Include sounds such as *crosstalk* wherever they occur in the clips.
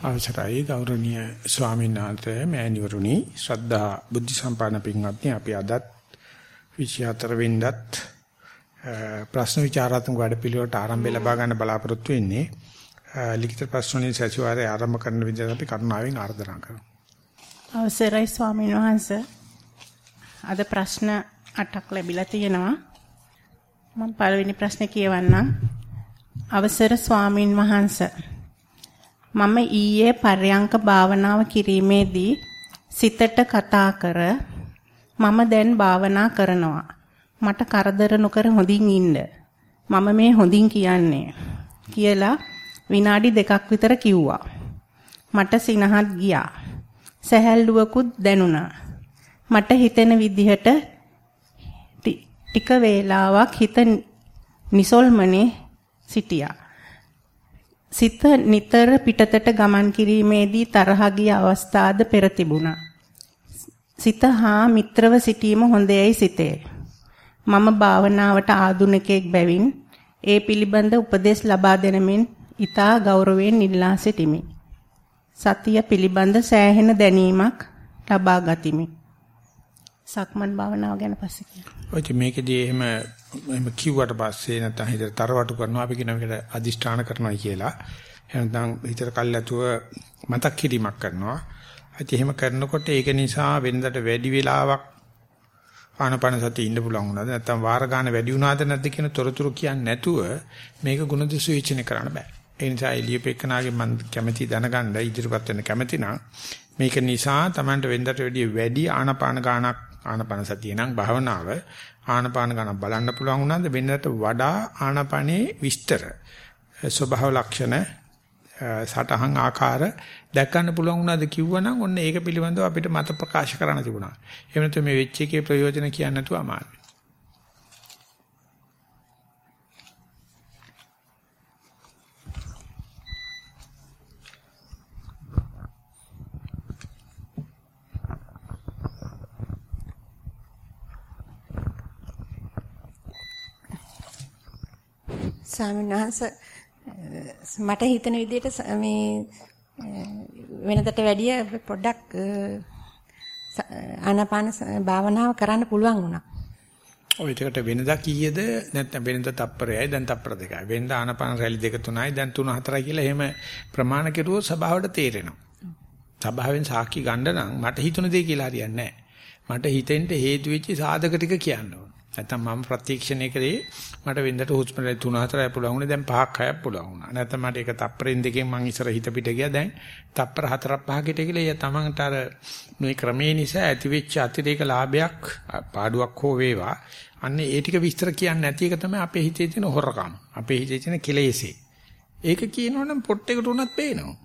අවසරයි ගෞරවනීය ස්වාමීන් වහන්සේ මෑණිවරුනි. ශ්‍රද්ධා බුද්ධ සම්පන්න පින්වත්නි අපි අදත් 24 වෙනිදාත් ප්‍රශ්න විචාරාත්මක වැඩපිළිවෙලට ආරම්භය ලබා ගන්න බලාපොරොත්තු වෙන්නේ. ලිඛිත ප්‍රශ්න වලින් සතිವಾರය ආරම්භ කරන විදිහට අපි කරුණාවෙන් ආර්දනා කරමු. අවසරයි ස්වාමීන් වහන්සේ. අද ප්‍රශ්න 8ක් ලැබිලා තියෙනවා. මම පළවෙනි ප්‍රශ්නේ කියවන්නම්. අවසර ස්වාමින් වහන්සේ. මම ඊයේ පර්යංක භාවනාව කිරීමේදී සිතට කතා කර මම දැන් භාවනා කරනවා. මට කරදර නොකර හොඳින් ඉන්න. මම මේ හොඳින් කියන්නේ කියලා විනාඩි දෙකක් විතර කිව්වා. මට සිනහත් ගියා. සැහැල්ලුවකුත් දැනුණා. මට හිතෙන විදිහට ටික වේලාවක් හිත නිසල්මනේ සිටියා. සිත නිතර පිටතට ගමන් කිරීමේදී තරහ ගිය අවස්ථාද පෙර තිබුණා. සිත හා මිත්‍රව සිටීම හොඳයයි සිතේ. මම භාවනාවට ආධුනිකයෙක් බැවින් ඒ පිළිබඳ උපදෙස් ලබා දෙනමින් ඊතා ගෞරවයෙන් ඉල්ලා සිටිමි. සතිය පිළිබඳ සෑහෙන දැනීමක් ලබා ගතිමි. සක්මන් භාවනාව ගැන පස්සේ කියන්න. ඔය මේකදී එහෙම එහෙම කිව්වට පස්සේ නැත්නම් හිතට තරවටු කරනවා අපි කියන එකට අදිෂ්ඨාන කරනවා කියලා. එහෙනම් හිතට කල්ැතුව මතක් කිරීමක් කරනවා. ඉතින් එහෙම කරනකොට ඒක නිසා වෙනදට වැඩි වෙලාවක් ආනපන සතිය ඉන්න පුළුවන් වුණාද නැත්නම් වාර ගන්න වැඩි වුණාද නැද්ද කියන තොරතුරු කියන්නේ නැතුව මේක ಗುಣදිසු විචින කරන්න බෑ. ඒ නිසා එළියපෙකනාගේ මම කැමැති දැනගන්න ඉදිරිපත් වෙන්න කැමැති නම් මේක නිසා Tamanට වෙනදට වැඩි වැඩි ආනපාන ගානක් ආනපන සතිය නම් භාවනාව ආනපාන ගණන් බලන්න පුළුවන් වුණාද වෙනදට වඩා ආනපනේ විස්තර ස්වභාව ලක්ෂණ සටහන් ආකාර දැක් ගන්න පුළුවන් වුණාද කිව්වනම් ඔන්න ඒක පිළිබඳව අපිට මත ප්‍රකාශ කරන්න තිබුණා. එහෙම නැත්නම් මේ වෙච්ච එකේ ප්‍රයෝජන කියන්න නැතුව අමාරුයි. ස්වාමීන් වහන්සේ මට හිතෙන විදිහට මේ වෙනදට වැඩිය පොඩ්ඩක් ආනාපාන භාවනාව කරන්න පුළුවන් වුණා. ඔය ටිකට වෙනදා කීයද නැත්නම් වෙනදා තප්පරයයි දැන් තප්පර දෙකයි. වෙනදා ආනාපාන රැලි දෙක තුනයි දැන් තුන හතරයි කියලා එහෙම ප්‍රමාණ කෙරුවොත් සභාවට තේරෙනවා. සභාවෙන් සාක්ෂි ගන්න නම් මට හිතුණ දේ කියලා හරියන්නේ නැහැ. මට හිතෙන්න හේතු වෙච්ච සාධක ටික කියන්න ඕන. නැත්තම් මම ප්‍රත්‍යක්ෂණය කරේ මට වෙන්දට හුස්ම රැලි 3 4යි පුළුවන් උනේ දැන් 5ක් 6ක් පුළුවන් වුණා. නැත්තම් මට ඒක තප්පරෙන් දෙකෙන් මං ඉස්සර හිත පිට ගියා දැන් තප්පර 4ක් 5කට කියලා එයා තමන්ට අර මේ ක්‍රමේ නිසා ඇතිවෙච්ච අතිරේක ලාභයක් පාඩුවක් හෝ වේවා. අන්න ඒ ටික විස්තර කියන්නේ නැති එක තමයි අපේ හිතේ තියෙන හොරකම. අපේ හිතේ තියෙන කෙලෙසේ. ඒක කියනවනම් පොට් එකට උනත් පේනවා.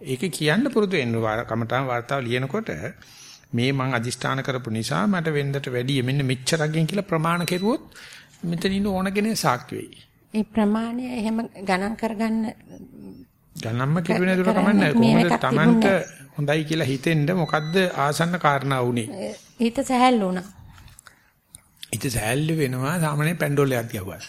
ඒක කියන්න පුරුදු වෙන්න කමටාන් වார்த்தාව ලියනකොට මේ මං අදිෂ්ඨාන කරපු නිසා මට වෙන්දට වැඩි මෙන්න මෙච්චරකින් කියලා ප්‍රමාණ කෙරුවොත් මෙතන ඉන්න ඕන කෙනේ සාක්ෂි වෙයි. ඒ ප්‍රමාණය එහෙම ගණන් කරගන්න ගණන්ම කෙරුවේ නේද කමන්නේ කොහොමද Tamanට හොඳයි කියලා හිතෙන්න මොකද්ද ආසන්න කාරණා වුනේ? හිත සැහැල්ලු වුණා. හිත සැහැල්ලු වෙනවා සාමාන්‍ය පැන්ඩෝලයක් ගියුවා.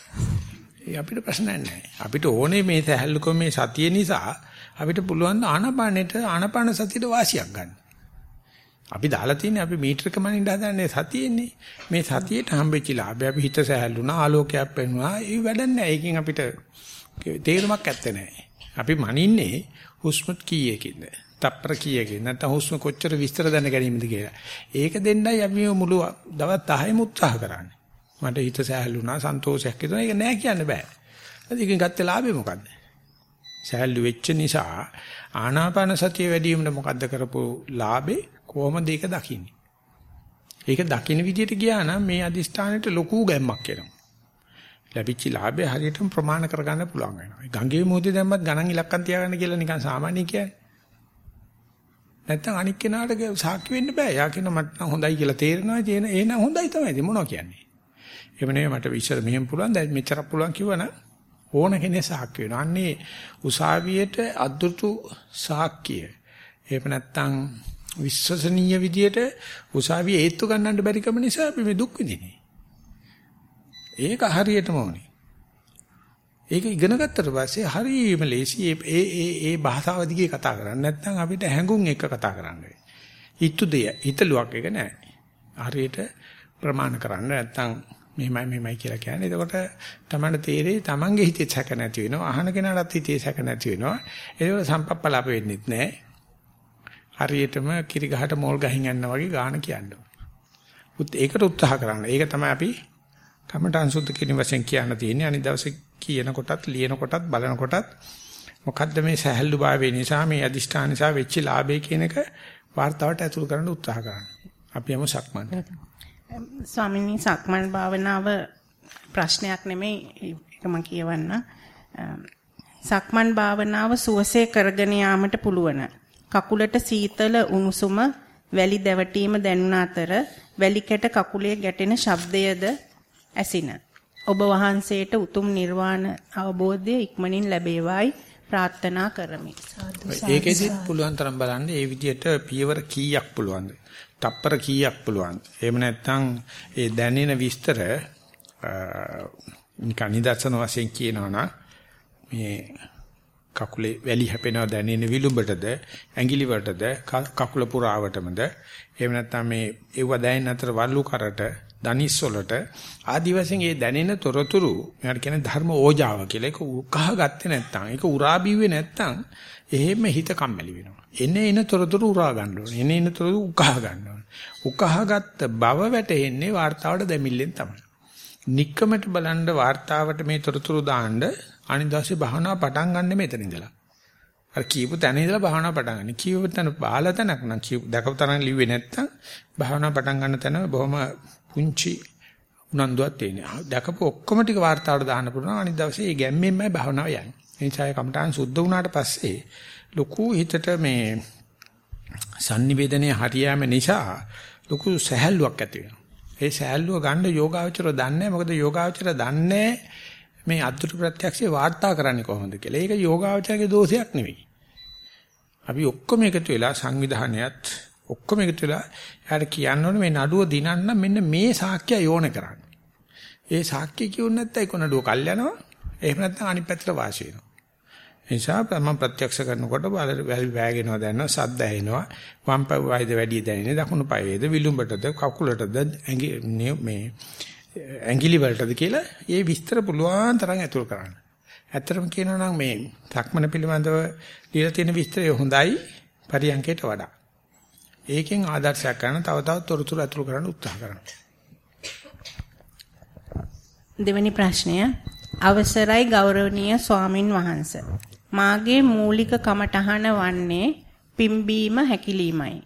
ඒ අපිට ප්‍රශ්නයක් නැහැ. අපිට ඕනේ මේ සැහැල්ලුකම මේ සතිය නිසා අපිට පුළුවන් ආනාපානෙට ආනාපාන සතියට වාසියක් ගන්න. අපි දාලා තියෙන්නේ අපි මීටරක මනින්න හදන්නේ සතියෙන්නේ. මේ සතියට හම්බෙච්ච ලාභය අපි හිත සැහැල්ලුණා ආලෝකයක් පෙන්වනවා. ඒ වැඩක් නැහැ. ඒකෙන් අපිට තේරුමක් ඇත්තේ නැහැ. අපි මනින්නේ හුස්ම කීයකින්ද? තප්පර කීයකින් නැත්නම් හුස්ම කොච්චර විස්තර දැන ගැනීමද කියලා. ඒක දෙන්නයි අපි මුළු දවස් 10ම උත්සාහ කරන්නේ. මට හිත සැහැල්ලුණා සන්තෝෂයක් හිතුණා. ඒක නෑ කියන්න බෑ. ඒකෙන් ගත්ත ලාභය මොකද්ද? සැහැල්ලු වෙච්ච නිසා ආනාපාන සතිය වැඩි වීමට මොකද්ද කරපු ලාභේ? කොහොමද ඒක දකින්නේ? ඒක දකින්න විදියට ගියා නම් මේ අදිස්ථානෙට ලොකු ගැම්මක් එනවා. ලැබිච්ච ලාභය හරියටම ප්‍රමාණ කරගන්න පුළුවන් වෙනවා. ගංගේ මොහොතේ දැම්මත් ගණන් ඉලක්කම් තියාගන්න කියලා නිකන් සාමාන්‍ය කියන්නේ. නැත්තම් අනික් කෙනාට සාක්ෂි වෙන්න බෑ. යා කියන මට නම් හොඳයි කියලා තේරෙනවා. ඒ එහෙනම් හොඳයි තමයි. ඉතින් මොනවා කියන්නේ? එහෙම නෙවෙයි මට ඉස්සර මෙහෙම පුළුවන් දැන් මෙච්චරක් පුළුවන් කිව්වනම් ඕන කෙනෙක් සාක්ෂි වෙනවා. අන්නේ උසාවියට අද්දුතු සාක්ෂිය. එහෙම නැත්තම් විශ්වසනීය විදියට උසාවිය ඒත්තු ගන්නන්න බැරි කම නිසා අපි මේ දුක් විඳිනේ. ඒක හරියටම ඕනේ. ඒක ඉගෙන ගත්තට පස්සේ හරියම ලේසි ඒ ඒ ඒ භාෂාව දිගේ කතා කරන්නේ නැත්නම් අපිට හැඟුම් එක කතා කරන්න වෙයි. හිතු දෙය හිතලුවක් එක නෑ. හරියට ප්‍රමාණ කරන්න නැත්නම් මෙහෙමයි මෙහෙමයි කියලා කියන්නේ. එතකොට තමයි තේරෙයි තමන්ගේ හිතේ සැක නැති වෙනවා. අහන කෙනාටත් හිතේ සැක නැති වෙනවා. ඒක සම්පප්පලාප වෙන්නෙත් නෑ. හරියටම කිරි ගහට මෝල් ගහින් යනවා වගේ ගාන කියනවා. පුත් ඒකට උත්සාහ කරන්න. ඒක තමයි අපි කමටන් සුද්ධ කිරීම වශයෙන් කියන්න තියෙන්නේ. අනිත් දවසේ කියනකොටත්, ලියනකොටත්, බලනකොටත් මොකද්ද මේ සැහැල්ලුභාවය නිසා මේ අදිෂ්ඨාන නිසා වෙච්ච ලාභය කියන එක වார்த்தාවට ඇතුළු කරන්න උත්සාහ කරන්න. අපි යමු සක්මන්. ස්වාමීනි සක්මන් භාවනාව ප්‍රශ්නයක් නෙමෙයි ඒක මම කියවන්න. සක්මන් භාවනාව සුවසේ කරගෙන යාමට පුළුවන්. කකුලට සීතල උණුසුම වැලි දැවටීම දැනුන අතර වැලි කැට කකුලේ ගැටෙන ශබ්දයද ඇසින. ඔබ වහන්සේට උතුම් නිර්වාණ අවබෝධය ඉක්මනින් ලැබේවායි ප්‍රාර්ථනා කරමි. ඒකෙදිත් පුළුවන් තරම් බලන්න ඒ විදිහට පියවර කීයක් පුළුවන්ද? තප්පර කීයක් පුළුවන්ද? එහෙම නැත්නම් ඒ දැනෙන විස්තර නිකන් නිදර්ශන වශයෙන් කියනවා නම් මේ කකුලේ වැලි හැපෙනවා දැනෙන විලුඹටද ඇඟිලි වලටද කකුල පුරාවටමද එහෙම නැත්නම් මේ ඒව දැනෙන අතර වල්ලු කරට දනිස් වලට ආදි වශයෙන් ඒ දැනෙන තොරතුරු මට කියන්නේ ධර්ම ඕජාව කියලා. ඒක උකහා ගත්තේ නැත්නම් ඒක උරා බීවේ නැත්නම් එහෙම හිත කම්මැලි වෙනවා. එන එන තොරතුරු උරා ගන්න ඕනේ. එන එන තොරතුරු උකහා ගන්න ඕනේ. උකහා ගත්ත බව වැටෙන්නේ වார்த்தාවට දෙමිල්ලෙන් තමයි. নিක්කමට බලන්න වார்த்தාවට මේ තොරතුරු දාන්න අනිදාසේ භාවනා පටන් ගන්න මෙතන ඉඳලා. අර කියපු තැන ඉඳලා භාවනා පටන් ගන්න. කියපු තැන බාලා තැනක් නම් කියපු දැකපු තරම් ලිව්වේ නැත්තම් භාවනා පටන් ගන්න තැන බොහොම පුංචි උනන්දුවක් තියෙනවා. දැකපු ඔක්කොම ටික වார்த்தාවට දාන්න පුළුවන්. අනිත් දවසේ ඒ ගැම්මෙන්මයි භාවනාව යන්නේ. ඒ නිසා ඒ කමටහන් සුද්ධ වුණාට පස්සේ ලොකු හිතට මේ sannivedanaya හරියෑම නිසා ලොකු සැහැල්ලුවක් ඇති වෙනවා. ඒ සැහැල්ලුව ගන්න යෝගාවචර දන්නේ මොකද යෝගාවචර දන්නේ නැහැ මේ අද්දුට ප්‍රත්‍යක්ෂේ වාර්තා කරන්නේ කොහොමද කියලා. ඒක යෝගාවචරයේ දෝෂයක් නෙවෙයි. අපි ඔක්කොම එකතු වෙලා සංවිධානයත් ඔක්කොම එකතු වෙලා එයාට කියන්න ඕනේ මේ නඩුව දිනන්න මෙන්න මේ සාක්ෂිය යෝන කරන්න. ඒ සාක්ෂිය කියුනේ නැත්නම් ඒක නඩුව කල් යනවා. එහෙම නැත්නම් අනිත් පැත්තට වාසි වෙනවා. ඒ නිසා මම ප්‍රත්‍යක්ෂ කරනකොට වැල් වෑගෙනවා දැනනවා සද්ද ඇහෙනවා වම් පායද වැඩි දැනෙන්නේ දකුණු පායේද විලුඹටද කකුලටද මේ ඇඟිලි වලටද කියලා ඒ විස්තර පුළුවන් තරම් ඇතුල් කරන්න. ඇත්තටම කියනවා නම් මේ සක්මන පිළිබඳව දීලා තියෙන විස්තරය හොඳයි පරියන්කයට වඩා. ඒකෙන් ආදර්ශයක් ගන්න තව තවත් තොරතුරු ඇතුල් කරන්න උත්සාහ කරනවා. දෙවෙනි ප්‍රශ්නය අවසරයි ගෞරවනීය ස්වාමින් වහන්සේ. මාගේ මූලික කමටහන වන්නේ පිම්බීම හැකිලීමයි.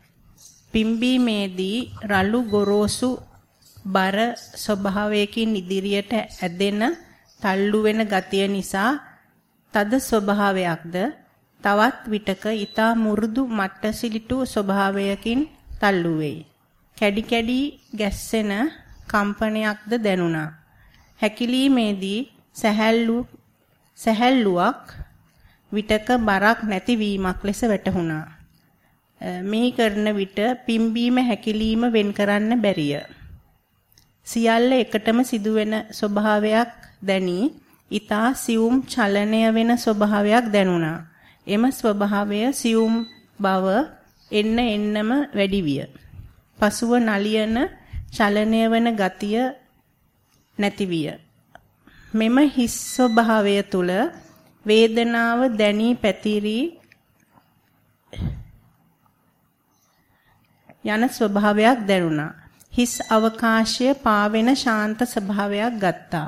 පිම්බීමේදී රළු ගොරෝසු බර ස්වභාවයකින් ඉදිරියට ඇදෙන තල්ලු වෙන ගතිය නිසා තද ස්වභාවයක්ද තවත් විටක ඊතා මුරුදු මට්ටසිලිටු ස්වභාවයකින් තල්ලු වෙයි. කැඩි කැඩි ගැස්සෙන කම්පනයක්ද දැනුණා. හැකිලීමේදී සැහැල්ලු සැහැල්ලුවක් විටක බරක් නැතිවීමක් ලෙස වැටහුණා. මෙහි කරන විට පිම්බීම හැකිලීම වෙන් කරන්න බැරිය. සියල්ල එකටම සිදුවෙන ස්වභාවයක් දැනි ඊතා සියුම් චලනය වෙන ස්වභාවයක් දැනුණා. එම ස්වභාවය සියුම් බව එන්න එන්නම වැඩි විය. පසුව නලියන චලනය වන ගතිය නැති විය. මෙම හිස් ස්වභාවය තුල වේදනාව දැනී පැතිරි යන ස්වභාවයක් දැනුණා. හිස් අවකාශය පාවෙන ශාන්ත ස්වභාවයක් ගත්තා.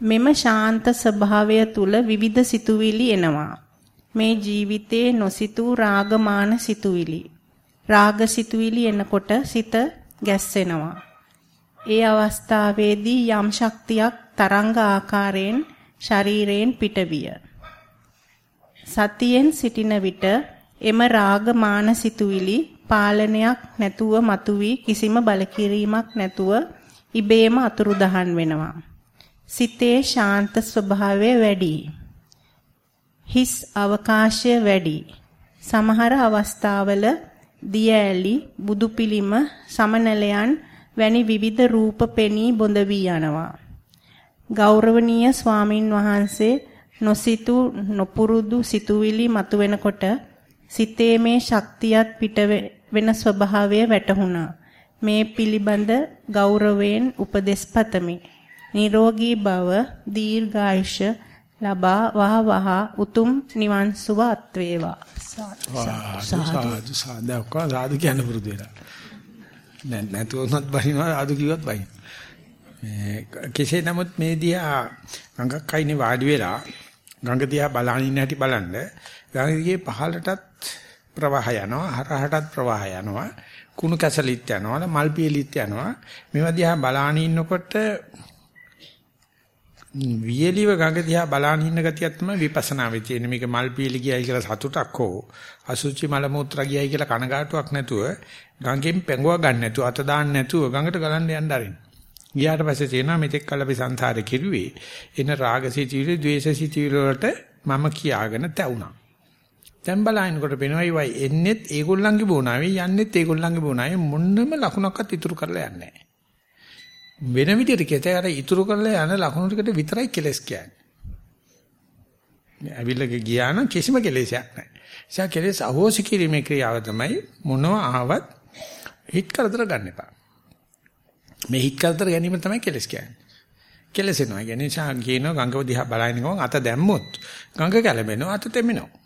මෙම ශාන්ත ස්වභාවය තුල විවිධ සිතුවිලි එනවා. මේ ජීවිතේ නොසිතූ රාගමාන සිතුවිලි. රාග සිතුවිලි එනකොට සිත ගැස්සෙනවා. ඒ අවස්ථාවේදී යම් ශක්තියක් තරංග ආකාරයෙන් ශරීරයෙන් පිටවිය. සතියෙන් සිටින විට එම රාගමාන සිතුවිලි පාලනයක් නැතුව මතුවී කිසිම බලකිරීමක් නැතුව ඉබේම අතුරුදහන් වෙනවා. සිතේ ශාන්ත ස්වභාවය වැඩි. හිස් අවකාශය වැඩි. සමහර අවස්ථාවල දියඇලි බුදු පිළිම සමනලයන් වැනි විවිධ රූප පෙනී බොඳ වී යනවා. ගෞරවනීය ස්වාමින් වහන්සේ නොසිතු නොපුරුදු සිතුවිලි මතුවෙනකොට සිතේ මේ ශක්තියත් පිට වෙන ස්වභාවය වැටහුණා. මේ පිළිබඳ ගෞරවයෙන් උපදෙස් පතමි. නිරෝගී භව දීර්ඝායුෂ ලබා වහ වහ උතුම් නිවන් සුව අත් වේවා. සාදු සාදු සාදු කියන පුරුදු වෙලා. නැ නැතුවොත් බහිනවා ආදු කිව්වත් බහින. මේ කෙසේ නමුත් මේ දිහා ගඟක් අයිනේ වාඩි වෙලා ගඟ දිහා බලන ඉන්න හැටි බලන්න ගඟේ පහළටත් ප්‍රවාහ යනවා හරහටත් ප්‍රවාහ යනවා කුණු කැසලිත් යනවා මල් පියලිත් යනවා. මේවා දිහා බලාන ඉන්නකොට වියලිව ගඟ දිහා බලාන ඉන්න ගතියක් තමයි විපස්සනා වෙ තියෙන්නේ. මේක මල් පියලි ගියයි කියලා සතුටක් හෝ අසුචි මල මුත්‍රා ගියයි කියලා කනගාටුවක් නැතුව ගඟෙන් පෙඟුව ගන්න නැතුව අත දාන්න නැතුව ගඟට ගලන්න යන්න ආරින් ගියාට පස්සේ තේනවා මෙතෙක් කල අපි සංසාරේ කිරුවේ එන රාගසිතවිලි ද්වේෂසිතවිලි වලට මම කියාගෙන තැවුනා දැන් බලනකොට පේනවා ඒවයි එන්නෙත් ඒගොල්ලන්ගේ බෝනාවේ යන්නෙත් ඒගොල්ලන්ගේ බෝනාවේ මොන්නම ලකුණක්වත් ඉතුරු කරලා යන්නේ නැහැ. වෙන විදිහට කියතේ අර ඉතුරු කරලා යන ලකුණු ටිකට විතරයි කෙලස් කියන්නේ. ඇවිල්ලා ගියා නම් කිසිම කෙලෙසයක් නැහැ. ඒසා කෙලෙස් අහෝසි කිරීමේ ක්‍රියාව තමයි මොනවා ආවත් හිත කරදර ගන්න එපා. මේ හිත කරදර ගැනීම තමයි කෙලස් කියන්නේ. කෙලසෙනවා. කියන්නේ නිසා කියනවා ගංගව දිහා බලන ගමන් අත දැම්මොත් ගංග කැළඹෙනවා අත තෙමෙනවා.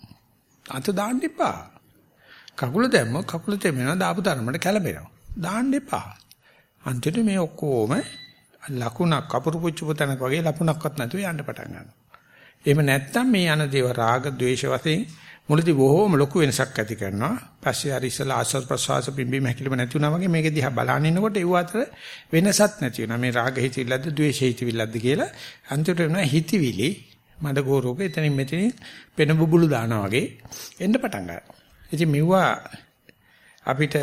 අත දාන්න එපා. කකුල දැම්ම කකුල තෙමෙනවා දාපු තරමට කැළඹෙනවා. දාන්න එපා. අන්තිමට මේ ඔක්කොම ලකුණක් කපුරු පුච්චු පුතනක් වගේ ලකුණක්වත් නැතුව යන්න පටන් ගන්නවා. එහෙම නැත්නම් මේ යන දේව රාග ద్వේෂ වශයෙන් මුලදී බොහෝම ලොකු වෙනසක් ඇති කරනවා. පස්සේ හරි ඉස්සලා ආස්වාද ප්‍රසවාස පිම්බීම හැකිලිම නැති වුණා වගේ මේක දිහා බලන ඉන්නකොට ඒව අතර වෙනසක් නැති වෙනවා. මේ රාග හිතිවිල්ලද ද්වේෂ හිතිවිල්ලද කියලා අන්තිමට වෙනවා හිතිවිලි මඩ ගෝරෝක එතනින් මෙතනින් පෙන බුබුලු දානවා වගේ එන්න පටන් ගන්නවා. ඉතින් මෙවුවා අපිට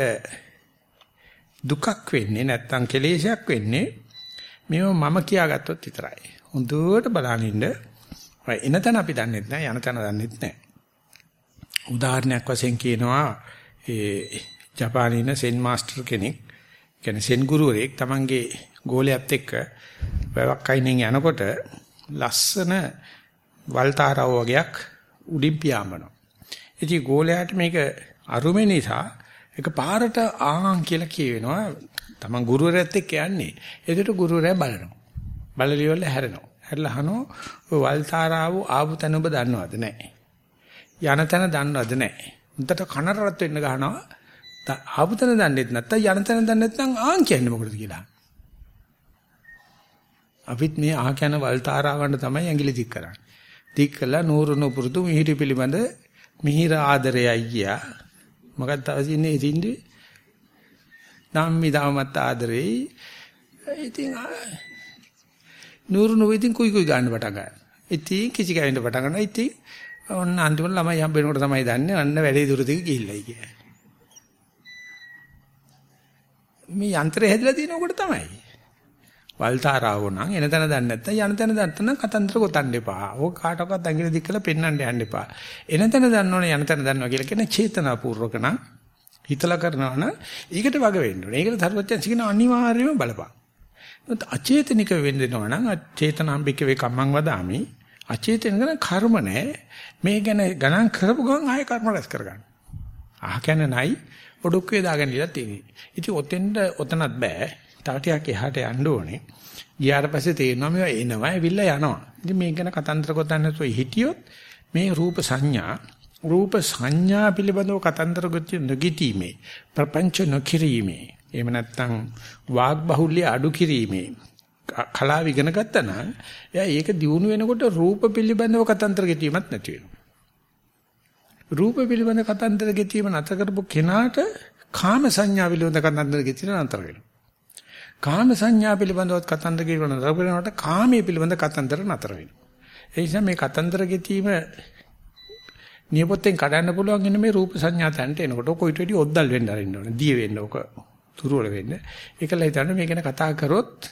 දුකක් වෙන්නේ නැත්තම් කෙලේශයක් වෙන්නේ මේව මම කියාගත්තොත් විතරයි. හොඳට බලන ඉන්න. එන තැන අපි දන්නෙත් නැහැ යන තැන දන්නෙත් නැහැ. උදාහරණයක් වශයෙන් කියනවා ඒ ජපානයේ සෙන් මාස්ටර් කෙනෙක් කියන්නේ සෙන් ගුරුවරයෙක් තමන්ගේ ගෝලයාත් එක්ක වැවක් අයිනෙන් යනකොට ලස්සන වල්තාරාව වගේක් උඩින් පියාඹනවා. ඉතින් ගෝලයාට මේක අරුමේ නිසා එක පාරට ආන් කියලා කියවෙනවා. තමන් ගුරුවරයාත් එක්ක යන්නේ. ඒකට ගුරුවරයා බලනවා. බලලිවල හැරෙනවා. හැරලා අහනවා ඔය වල්තාරාව ආපු තැන ඔබ දන්නවද නැහැ. යන තැන දන්නවද නැහැ. උන්ට කනරත් වෙන්න ගහනවා. ආපු තැන දන්නෙත් නැත්තම් යන තැන දන්නේ නැත්නම් ආන් කියන්නේ මොකටද කියලා. අපිත් මේ ආ කියන වල්තාරාවන්ට තමයි ඇඟිලි දික් කරන්නේ. දික් කළා නూరు නුපුරුදු මිහිරි පිළිබඳ මිහිර ආදරයයි ගියා. මොකක්ද තවසින්නේ ඉතින්දි? ධම්මි ධමමත් ආදරේ. ඉතින් නూరు නුව ඉතින් කුයි කුයි ගන්න පටන් ගන්නවා. ඉතින් කිසි කෙනෙක් පටන් ගන්නවා. ඉතින් ඔන්න අන්තිමට ළමයි හම්බෙනකොට තමයි දන්නේ අන්න වැඩේ දුර දිග ගිහිල්ලයි කියලා. මේ යන්ත්‍රය හැදලා තියෙනකොට තමයි. වල්තාරාව නම් එන තැන දන්නේ නැත්නම් යන තැන දන්න කතන්දර ගොතන්න එපා. ඕක කාටවත් ඇඟිලි දික් කරලා පෙන්වන්න යන්න එපා. එන තැන දන්නවනේ යන තැන දන්නවා කියලා කියන චේතනාපූර්වක නම් හිතලා කරනවා නම් ඒකට වග වෙන්න ඕනේ. ඒකට ධර්මත්‍යංශ කියන අනිවාර්යයෙන්ම බලපං. ඒත් අචේතනික වෙන්න දෙනවා නම් චේතනාම්බික වේ කම්මං වදාමි. අචේතනික කර්ම නැහැ. මේ ගැන ගණන් කරපු ගමන් ආයෙ කර්ම රැස් කරගන්න. අහ කියන්නේ නයි ඔඩොක්කේ දාගෙන ඉලා තියෙන්නේ. ඉතින් ඔතෙන්ද ඔතනත් බෑ. තව ටිකක් එහාට යන්න ඕනේ. ගියාට පස්සේ තේරෙනවා මේවා එනවා, ඇවිල්ලා යනවා. ඉතින් මේක ගැන කතන්දර ගොතන්න නැතුව හිටියොත් මේ රූප සංඥා රූප සංඥා පිළිබඳව කතන්දර ගොතිය නොගිතීමේ ප්‍රපංච නොකිරීමේ එහෙම නැත්නම් වාග් බහුල්‍ය අඩු කිරීමේ කලාව ඉගෙන ගත්තා නම් එයා ඒක දිනු වෙනකොට රූප පිළිබඳව කතන්දර ගෙතීමක් නැති වෙනවා. රූප පිළිබඳ කතන්දර ගෙතීම නැතර කරපු කෙනාට කාම සංඥා පිළිබඳ කතන්දර ගෙතීම නතර වෙනවා. කාම සංඥා පිළිබඳව කතන්දර කියනකොට නතර වෙනකොට කාමයේ පිළිබඳ කතන්දර නතර වෙනවා. ඒ නිසා මේ කතන්දර ගෙතීම නියපොත්තෙන් කඩන්න පුළුවන් ඉන්නේ මේ රූප සංඥා තැන්ට එනකොට කොයිට වැඩි ඔද්දල් වෙන්න අරින්න ඕනේ. දිය වෙන්න ඕක තුරුවල වෙන්න. ඒකලා හිතන්න මේ ගැන කතා කරොත්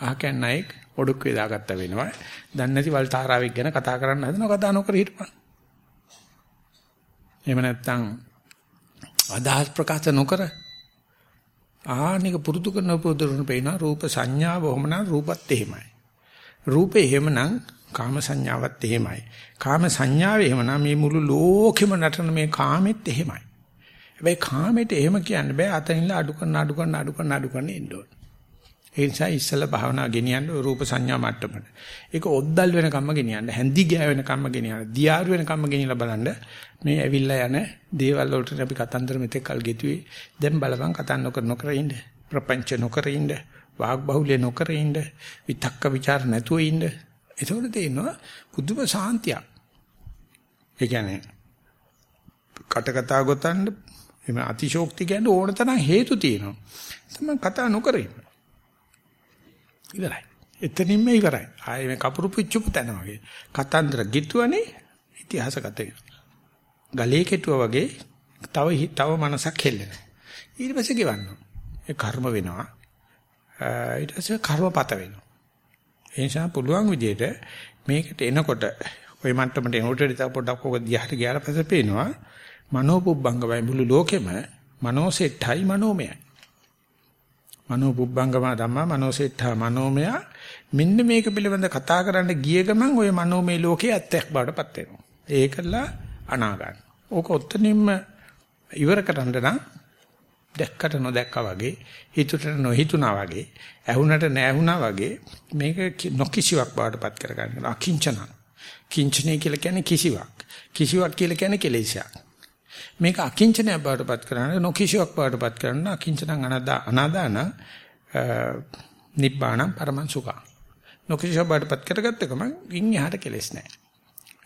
අහකන් නයික් ඔඩොක් වේදාගත්ත වෙනවා. දන්නේ නැති වල්තාරාවෙක් ගැන කතා කරන්න හදනවා කතා නොකර හිටපන්. එහෙම නැත්නම් අදහස් ප්‍රකාශ නොකර ආනික පුරුදු කරන පුරුදු කරන පේන රූප සංඥා බොහොම නම් රූපත් එහෙමයි. රූපේ එහෙමනම් කාම සංඥාවත් එහෙමයි. කාම සංඥාව එහෙමනම් මේ මුළු ලෝකෙම නටන මේ කාමෙත් එහෙමයි. හැබැයි කාමෙට එහෙම කියන්න බෑ අතනින්ල අඩු කරන අඩු කරන අඩු කරන අඩු කරන එන්න ඕන. ඒ නිසා ඉස්සලා භාවනා ගෙනියන්න රූප සංඥා මට්ටමට. ඒක ඔද්දල් වෙනකම්ම ගෙනියන්න. හැන්දි ගෑ වෙනකම්ම ගෙනියන්න. දියාරු වෙනකම්ම ගෙනියලා බලන්න මේ ඇවිල්ලා යන දේවල් වලට අපි කතන්දර මෙතෙක් කල් ගෙතුවේ. දැන් බලපන් කතා නොකර නොකර ඉන්න. ප්‍රපංච නොකර ඉන්න. වාග් බහුල්‍ය නොකර ඉන්න. විතක්ක ਵਿਚාර නැතුව ඉන්න. ඒකෝට තේිනවා පුදුම සාන්තියක්. ඒ කියන්නේ කට කතා ගොතන්න එම අතිශෝක්ති කියන්නේ ඕන තරම් හේතු තියෙනවා. තමයි කතා නොකර ඉන්න. ඉවරයි. එතනින්ම ඉවරයි. ආයේ මේ කපුරු පිච්චුපු තැන වගේ. කතන්දර ගිටුවනේ ඉතිහාසගත වෙනවා. ගලේ කෙටුවා වගේ තව තව මනසක් හෙල්ලෙනවා. ඊට පස්සේ ගෙවන්නවා. ඒ කර්ම වෙනවා. ඊට පස්සේ කර්මපත වෙනවා. ඒ නිසා පුළුවන් විදිහට මේකට එනකොට ওই මට්ටමට එනකොට ඉතින් පොඩ්ඩක් ඔක දිහාට ගියාට පස්සේ පේනවා මනෝපුබ්බංගමයි මුළු ලෝකෙම මනෝසෙට්ටයි මනෝමයයි. මනෝ පුබ්බංගම ධම්මා මනෝසෙට්ඨා මනෝමය මෙන්න මේක පිළිබඳ කතා කරන්න ගිය ගමන් ওই මනෝමය ලෝකයේ ඇත්තක් බවටපත් වෙනවා. ඒකලා අනාගන්න. ඕක ඔත්තනින්ම ඉවර කරන්න නම් දැක්කට නොදැක්කා වගේ හිතුට නොහිතුණා වගේ ඇහුණට නැහුණා වගේ මේක නොකිසිවක් බවටපත් කරගන්න. අකිංචන. කිංචනේ කියලා කියන්නේ කිසිවක්. කිසිවක් කියලා කියන්නේ කෙලෙසයක්. මේක අකිංචනයක් බවටපත් කරන්න නොකිෂියක් බවටපත් කරන්න අකිංචනං අනදා අනාදාන නිබ්බාණං පරමං සුඛං නොකිෂියක් බවටපත් කරගත්ත ගමන් ඉන් එහාට කෙලෙස් නැහැ.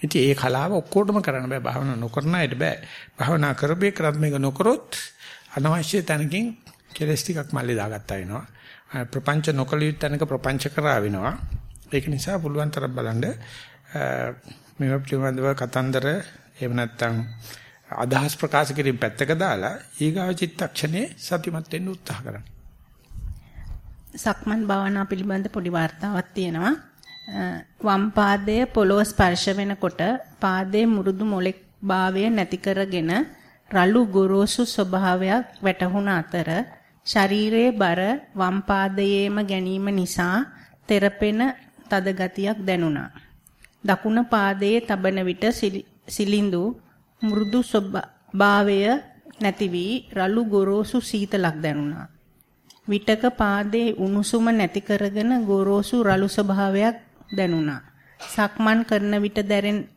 ඉතින් ඒ කලාව ඔක්කොටම කරන්න බෑ භාවනා නොකරන අයට බෑ. භාවනා කරබේ කරත් මේක නොකරොත් අනවශ්‍ය තැනකින් කෙලස් ටිකක් මල්ලේ දාගත්තා වෙනවා. ප්‍රපංච නොකල යුතු තැනක ප්‍රපංච කරා වෙනවා. ඒක නිසා පුළුවන් තරම් බලන්න මේවා පිළිබඳව කතන්දර එහෙම නැත්නම් අදහස් ප්‍රකාශ කිරීම පැත්තක දාලා ඊගාව චිත්තක්ෂණේ සතිමත් වෙන්න උත්සාහ කරන්න. සක්මන් භාවනා පිළිබඳ පොඩි වார்த்தාවක් තියෙනවා. වම් පාදයේ පොළොව ස්පර්ශ වෙනකොට පාදයේ මුරුදු මොලේ භාවය නැති කරගෙන රළු ගොරෝසු ස්වභාවයක් වැටහුණ අතර ශරීරයේ බර වම් පාදයේම ගැනීම නිසා තෙරපෙන තද ගතියක් දැනුණා. දකුණ පාදයේ තබන විට සිලින්දු මෘදු ස්වභාවය නැති වී රළු ගොරෝසු සීතලක් දැනුණා. විටක පාදයේ උණුසුම නැති කරගෙන ගොරෝසු රළු ස්වභාවයක් දැනුණා. සක්මන් කරන විට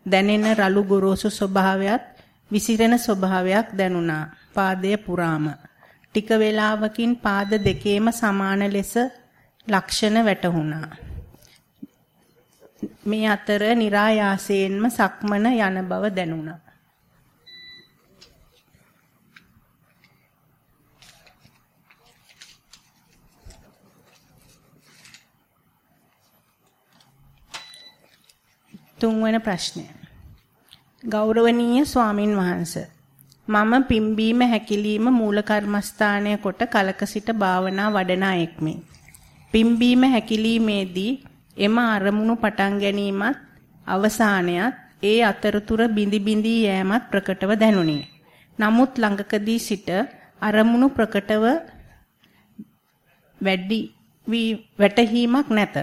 දැනෙන රළු ගොරෝසු ස්වභාවයත් විසිරෙන ස්වභාවයක් දැනුණා. පාදයේ පුරාම ටික වේලාවකින් පාද දෙකේම සමාන ලෙස ලක්ෂණ වැටහුණා. මේ අතර નિરાයාසයෙන්ම සක්මන යන බව දැනුණා. තුන්වන ප්‍රශ්නය. ගෞරවනීය ස්වාමින් වහන්සේ මම පිම්බීම හැකිලිම මූල කර්මස්ථානය කොට කලක සිට භාවනා වඩන එක්මි. පිම්බීම හැකිලීමේදී එම අරමුණු පටන් ගැනීමත් අවසානයත් ඒ අතරතුර බිඳි බිඳි යෑමත් ප්‍රකටව දැනුනි. නමුත් ළඟකදී සිට අරමුණු ප්‍රකටව වැඩි වී වැටහීමක් නැත.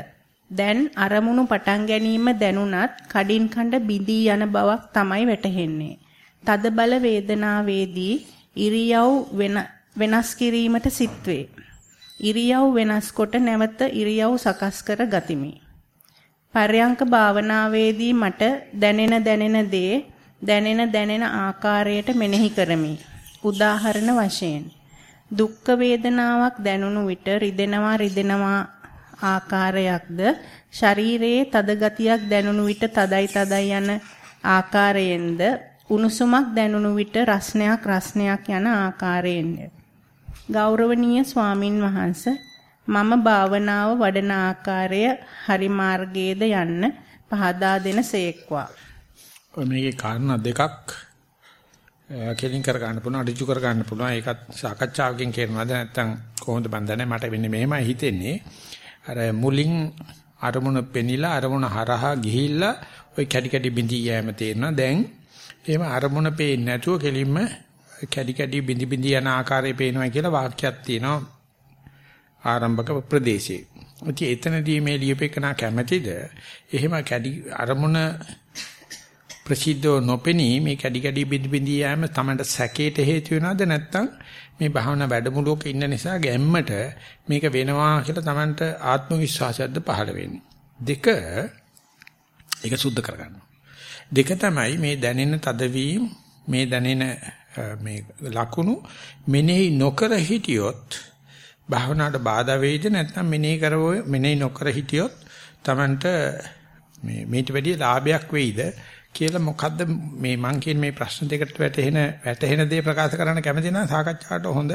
දැන් අරමුණු පටන් ගැනීම දැනුණත් කඩින් කඩ බිඳී යන බවක් තමයි වැටහෙන්නේ. තද බල වේදනාවේදී ඉරියව් වෙනස් කිරීමට සිත්වේ. ඉරියව් වෙනස් කොට නැවත ඉරියව් සකස් කර ගතිමි. පර්යංක භාවනාවේදී මට දැනෙන දැනෙන දේ දැනෙන දැනෙන ආකාරයට මෙනෙහි කරමි. උදාහරණ වශයෙන් දුක්ඛ වේදනාවක් දැනුණු විට රිදෙනවා රිදෙනවා ආකාරයක්ද? ශරීරයේ තද ගතියක් දැනුණු විට තදයි තදයි යන ආකාරයෙන්ද? උණුසුමක් දැනුණු විට රස්නයක් රස්නයක් යන ආකාරයෙන්ද? ගෞරවනීය ස්වාමින් වහන්සේ මම භාවනාව වඩන ආකාරය හරි මාර්ගයේද යන්න පහදා දෙන සේක්වා. මේකේ කාරණා දෙකක් කෙලින් කර ගන්න පුළුවන් අඩිචු කර ගන්න පුළුවන්. ඒකත් සාකච්ඡාවකින් කියනවාද නැත්නම් කොහොමද බන්දනේ මට වෙන්නේ මෙහෙමයි හිතෙන්නේ. අර මුලින් අරමුණ පෙනිලා අරමුණ හරහා ගිහිල්ලා ওই කැඩි කැඩි බිඳී යෑම තේරෙනවා දැන් එහෙම අරමුණ පේන්නේ නැතුව කෙලින්ම කැඩි කැඩි බිඳි බිඳි යන ආකාරය පේනවා කියලා වාක්‍යයක් තියෙනවා ආරම්භක ප්‍රදේශයේ ඉතින් එතනදී මේ ලියපෙකනා කැමැතිද? එහෙම කැඩි අරමුණ ප්‍රසිද්ධව නොපෙනී මේ කැඩි කැඩි බිඳ බිඳ යෑම තමයි සැකේට හේතු වෙනවද නැත්නම් මේ භාවනා වැඩමුළුවක ඉන්න නිසා ගැම්මට මේක වෙනවා කියලා Tamanට ආත්ම විශ්වාසයක්ද පහළ වෙන්නේ. දෙක ඒක සුද්ධ කරගන්නවා. දෙක තමයි මේ දැනෙන තදවීම මේ දැනෙන මේ ලකුණු මෙනෙහි නොකර හිටියොත් භාවනාවට බාධා වෙයිද නැත්නම් මෙනෙහි කරව මෙනෙහි නොකර හිටියොත් Tamanට මේ මේට වැඩිය ලාභයක් වෙයිද කියලා මොකද්ද මේ මං කියන මේ ප්‍රශ්න දෙකට වැටෙන වැටෙන දේ ප්‍රකාශ කරන්න කැමති නම් සාකච්ඡාවට හොඳ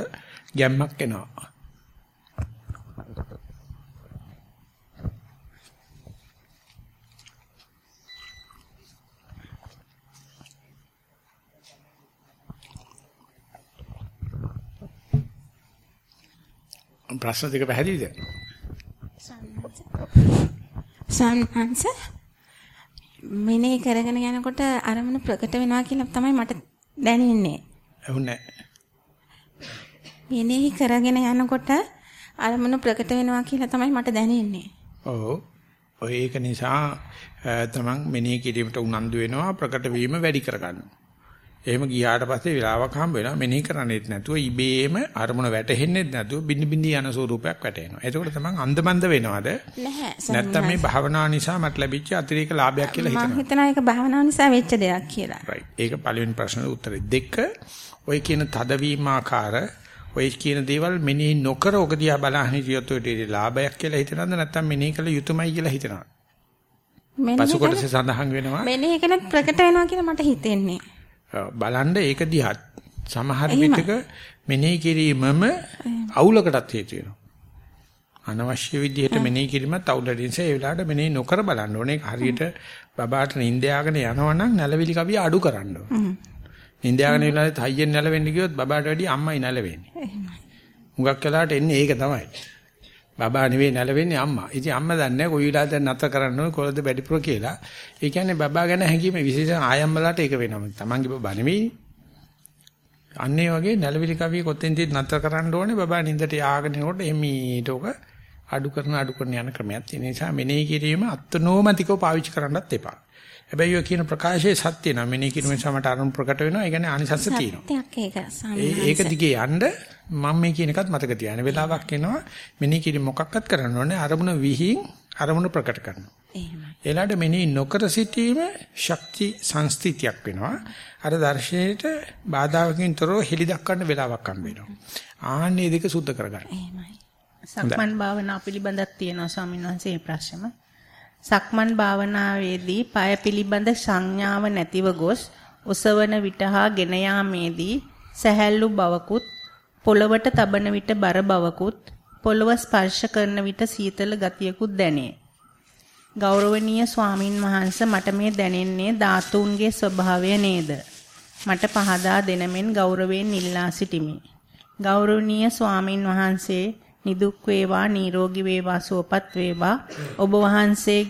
ගැම්මක් එනවා. ප්‍රශ්න දෙක පැහැදිලිද? සම්හංශ මෙනේ කරගෙන යනකොට අරමුණ ප්‍රකට වෙනවා කියලා තමයි මට දැනෙන්නේ. එහුනේ. මෙනෙහි කරගෙන යනකොට අරමුණ ප්‍රකට වෙනවා කියලා තමයි මට දැනෙන්නේ. ඔව්. ඔය ඒක නිසා තමන් මෙනෙහි කිරීමට උනන්දු වෙනවා ප්‍රකට වීම වැඩි කරගන්නවා. එහෙම ගියාට පස්සේ වෙලාවක් හම්බ වෙනවා මෙනෙහි කරන්නේත් නැතුව ඉබේම අරමුණ වැටෙන්නේත් නැතුව බිනි බිනි යන ස්වරූපයක් වැටෙනවා. එතකොට තමයි අන්දමන්ද වෙනවද? නැහැ. නැත්තම් මේ භාවනාව නිසා මට ලැබිච්ච අතිරේක ලාභයක් කියලා හිතනවා. මම හිතනවා ඒක භාවනාව නිසා වෙච්ච දෙයක් කියලා. right. ඒක පළවෙනි ප්‍රශ්නෙට උත්තරේ. දෙක ඔය කියන තදවීම ආකාර ඔය කියන දේවල් මෙනෙහි නොකර ඔක දිහා බලන හිටියොත් ඔය ලාභයක් කියලා හිතනවද නැත්නම් මෙනෙහි කළ යුතුයමයි කියලා හිතනවද? පසු කොටසේ සඳහන් වෙනවා. මෙනෙහි කළත් ප්‍රකට වෙනවා කියලා මට හිතෙන්නේ. බලන්න ඒක දිහත් සමහර විටක මෙනෙහි කිරීමම අවුලකටත් හේතු වෙනවා. අනවශ්‍ය විදිහට මෙනෙහි කිරීමත් අවුලට නිසා ඒ වෙලාවට මෙනෙහි නොකර බලන්න ඕනේ. හරියට බබාට නිින්ද යාගෙන යනවනම් නැලවිලි කවිය අඩු කරන්න ඕනේ. නිින්ද යාගෙන වෙලාවට හයියෙන් නැලවෙන්න ගියොත් බබාට වැඩි අම්මයි නැලවෙන්නේ. හුඟක් වෙලාවට එන්නේ ඒක තමයි. බබා නෙවෙයි නැලවෙන්නේ අම්මා. ඉතින් අම්මා දන්නේ කොයි වෙලාවද නැතර කරන්න ඕනේ කොළද වැඩිපුර කියලා. ඒ කියන්නේ බබා ගැන හැඟීම විශේෂයෙන් ආයම්මලාට ඒක වෙනවා. තමන්ගේ බබා නෙවෙයි. අන්නේ වගේ නැලවිලි කවිය කොතෙන්ද නැතර කරන්න ඕනේ බබා නින්දට යාගෙන යනකොට එමීට ඔක අඩු කරන අඩු කරන යන ක්‍රමයක් තියෙන නිසා මෙනෙහි කිරීම අත්නෝමතිකව පාවිච්චි කරන්නත් එපා. හැබැයි ඔය කියන ප්‍රකාශයේ සත්‍ය නම් මෙනෙහි කිරීම නිසා මට අරුණ ප්‍රකට වෙනවා. ඒ කියන්නේ ආනිසස්ස තියෙනවා. සත්‍යයක් ඒක ඒක දිගේ යන්න මම මේ කියන එකත් මතක තියාගන්න. වෙලාවක් එනවා මෙනෙහි කිරීම මොකක්වත් කරන්න ඕනේ. අරමුණ විහිං අරමුණ ප්‍රකට කරනවා. එහෙමයි. එලාට මෙනෙහි නොකර සිටීම ශක්ති සංස්තිතියක් වෙනවා. අර දර්ශනයේට බාධාකින් තොරව හෙලි දක්වන්න වෙලාවක් හම්බ වෙනවා. ආන්නේ දෙක සුද්ධ කරගන්න. එහෙමයි. සක්මන් භාවනා පිළිබඳක් තියෙනවා ස්වාමීන් වහන්සේ ප්‍රශ්නම. සක්මන් භාවනාවේදී পায় පිළිබඳ සංඥාව නැතිව ගොස් ඔසවන විට හා ගෙන යාමේදී සැහැල්ලු බවකුත් පොළවට තබන විට බර බවකුත් පොළව ස්පර්ශ කරන විට සීතල ගතියකුත් දැනේ. ගෞරවනීය ස්වාමින් වහන්සේ මට මේ දැනෙන්නේ ධාතුන්ගේ ස්වභාවය නේද? මට පහදා දෙනමෙන් ගෞරවයෙන් ඉල්ලා සිටිමි. ගෞරවනීය ස්වාමින් වහන්සේ නිදුක් වේවා නිරෝගී වේවා සුවපත් වේවා ඔබ වහන්සේ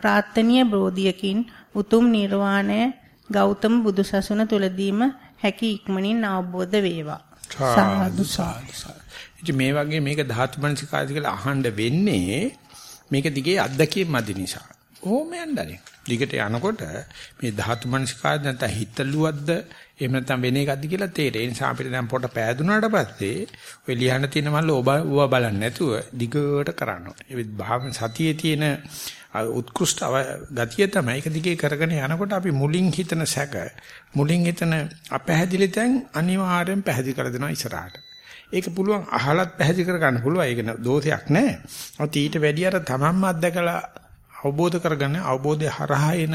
ප්‍රාර්ථනීය බෝධියකින් උතුම් නිර්වාණය ගෞතම බුදුසසුන තුලදීම හැකි ඉක්මනින් අවබෝධ වේවා සාදු සාදු මේ වගේ මේක ධාතු මනසිකාරය කියලා අහන්න වෙන්නේ මේක දිගේ අත්දැකීම් මදි නිසා. ඕම යන්නනේ. දිගට යනකොට මේ ධාතු මනසිකාරය නැත්නම් හිතලුවද්ද එහෙම නැත්නම් වෙන එකක්ද කියලා තේරෙයි. ඒ නිසා අපිට දැන් පොට පෑදුනාට පස්සේ ඔය ලියන්න තියෙන මල්ල ඔබ ඌව බලන්නේ නැතුව දිගට කරන්න ඕනේ. ඒ භාව සතියේ තියෙන උත්කෘෂ්ඨ ගතිය තමයි ඒක දිගේ කරගෙන යනකොට අපි මුලින් හිතන සැක මුලින් හිතන අපැහැදිලි තැන් අනිවාර්යෙන් පැහැදිලි කර දෙනවා ඉස්සරහට. ඒක පුළුවන් අහලත් පැහැදිලි කර ගන්න පුළුවන්. ඒක දෝෂයක් නෑ. ඔත් ඊට වැඩි අර තමන්ම අත්දකලා අවබෝධ කරගන්න අවබෝධය හරහා එන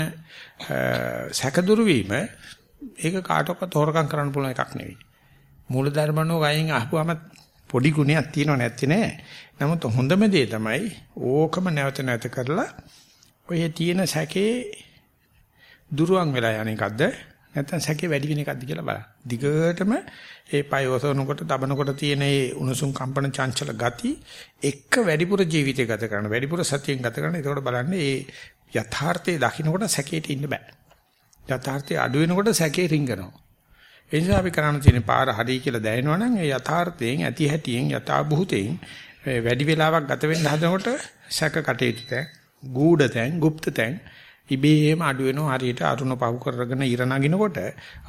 සැකදුරු වීම ඒක කාටවත් හොරකම් කරන්න පුළුවන් එකක් නෙවෙයි. මූල ධර්මනෝ ගයින් අහපුවම පොඩි ගුණයක් තියෙනව නැත්තේ නෑ. නමුත් හොඳම දේ තමයි ඕකම නැවත නැවත කරලා ඔය තියෙන සැකේ දුරුවන් වෙලා යන එකක්ද නැත්නම් සැකේ වැඩි වෙන එකක්ද කියලා බලන්න. දිගටම ඒ පය ඔසවනකොට දබනකොට තියෙන ඒ උණුසුම් කම්පන චංචල ගති එක වැඩිපුර ජීවිතය ගත කරන වැඩිපුර සතියෙන් ගත කරන. ඒකෝට බලන්න ඒ යථාර්ථයේ දකින්නකොට සැකේට ඉන්න බෑ. යථාර්ථය අඩු වෙනකොට සැකේ රිංගනවා. ඒ නිසා අපි කරන්න තියෙන පාර හරි කියලා දැනෙනවා නම් ඒ යථාර්ථයෙන් ඇති හැටියෙන් යථා භූතයෙන් ඒ වැඩි වෙලාවක් ගත වෙන්න හදනකොට සැක කටයුතු තැන්, ගූඪ තැන්, গুপ্ত තැන් ඉබේම අඩු වෙනවා හරියට අරුණ පහු කරගෙන ඉර නගිනකොට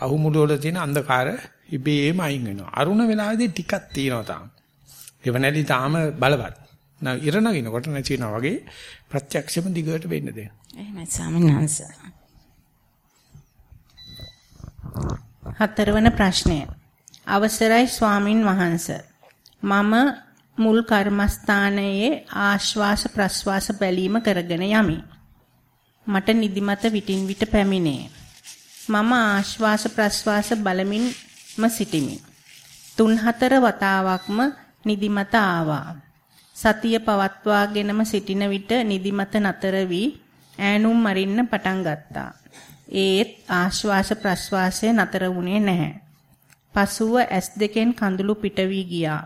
අහුමුළු වල තියෙන අන්ධකාර ඉබේම අයින් වෙනවා. අරුණ වෙලාවේදී ටිකක් තියෙනවා තාම. ඒව නැති තාම බලවත්. නා ඉර නගිනකොට නැති වෙනවා වගේ ප්‍රත්‍යක්ෂම දිගට වෙන්න දෙන්න. එහෙමයි ස්වාමීන් වහන්සේ. හතරවන ප්‍රශ්නය. අවසරයි ස්වාමින් වහන්ස. මම මුල් කර්මස්ථානයේ ආශ්වාස ප්‍රශ්වාස බැලීම කරගෙන යමි. මට නිදිමත විටින් විට පැමිණේ. මම ආශ්වාස ප්‍රශ්වාස බලමින්ම සිටිමි. තුන් හතර වතාවක්ම නිදිමත ආවා. සතිය පවත්වාගෙනම සිටින විට නිදිමත නතර වී ඈනුම් මරින්න පටන් ගත්තා. ඒත් ආශ්වාස ප්‍රශ්වාසය නතර වුණේ නැහැ. පසුව ඇස් දෙකෙන් කඳුළු පිට වී ගියා.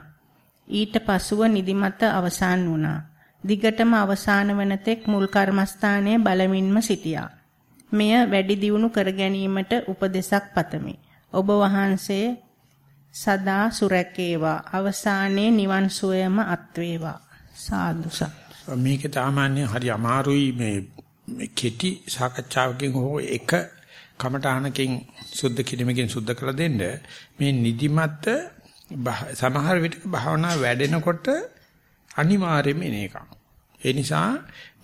ඊට පසුව නිදිමත අවසන් වුණා. දිගටම අවසාන වන තෙක් මුල් කර්මස්ථානයේ බලමින්ම සිටියා. මෙය වැඩි දියුණු කර ගැනීමට උපදෙසක් පතමි. ඔබ වහන්සේ සදා සුරැකේවා. අවසානයේ නිවන් සුවයම අත්වේවා. සාදු මේක සාමාන්‍ය හරි අමාරුයි මේ කෙටි සාකච්ඡාවකින් හෝ එක කමඨානකින් සුද්ධ කිරීමකින් සුද්ධ කළ දෙන්න මේ නිදිමත සමහර විටක භාවනා වැඩෙනකොට අනිවාර්යයෙන්ම එන එකක්. ඒ නිසා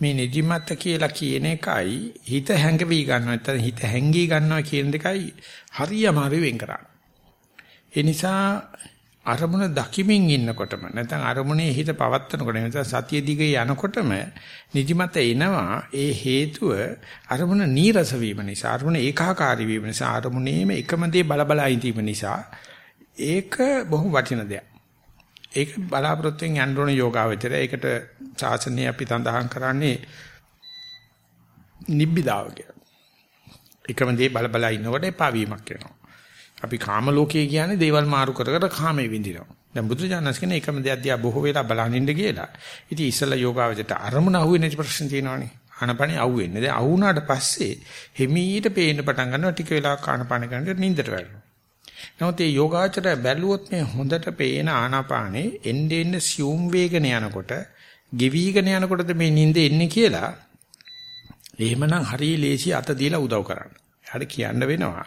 මේ නිදිමත කියලා කියන එකයි හිත හැංගවි ගන්නවා නැත්නම් හිත හැංගී ගන්නවා කියන දෙකයි හරි අමාරු වෙන් කරන්නේ. ඒ නිසා අරමුණ දකිමින් ඉන්නකොටම නැත්නම් අරමුණේ හිත පවත්නකොට නැත්නම් සතිය දිගේ යනකොටම නිදිමත එනවා ඒ හේතුව අරමුණ නීරස වීම නිසා අරමුණ ඒකාකාරී වීම නිසා අරමුණේම එකම දේ බල බල ඉඳීම නිසා ඒක බොහොම වටින දෙයක්. ඒක බලාපොරොත්තුෙන් යන්න ඕන යෝගාවචරය. ඒකට ශාසනය අපි සඳහන් කරන්නේ නිබ්බිදාව කියලා. එකම දේ බල බල ඉන්නකොට එපා වීමක් වෙනවා. අපි කාම ලෝකයේ කියන්නේ දේවල් මාරු කර කර කාමේ විඳිනවා. දැන් බුදුජානක කියන එකම දෙයක් දිහා බොහෝ වෙලා බලනින්න කියලා. ඉතින් ඉස්සලා යෝගාවචරයට අරමුණ අහුවෙන්නේ නැති ප්‍රශ්න තියෙනවානේ. ආනපනේ අහුවෙන්නේ. දැන් අහුණාට පස්සේ හිමීට පේන්න පටන් ගන්නවා ටික වෙලාවක් ආනපන කරනකොට නිින්දට වැටෙනවා. නමුත් මේ යෝගාචරය බැලුවොත් මේ හොඳට පේන ආනාපානේ එන්නේ එන්නේ සියුම් වේගන යනකොට, ගෙවිගෙන යනකොටද මේ නිින්ද එන්නේ කියලා එහෙමනම් හරිය ලේසි අත දීලා උදව් කරන්න. එයාට කියන්න වෙනවා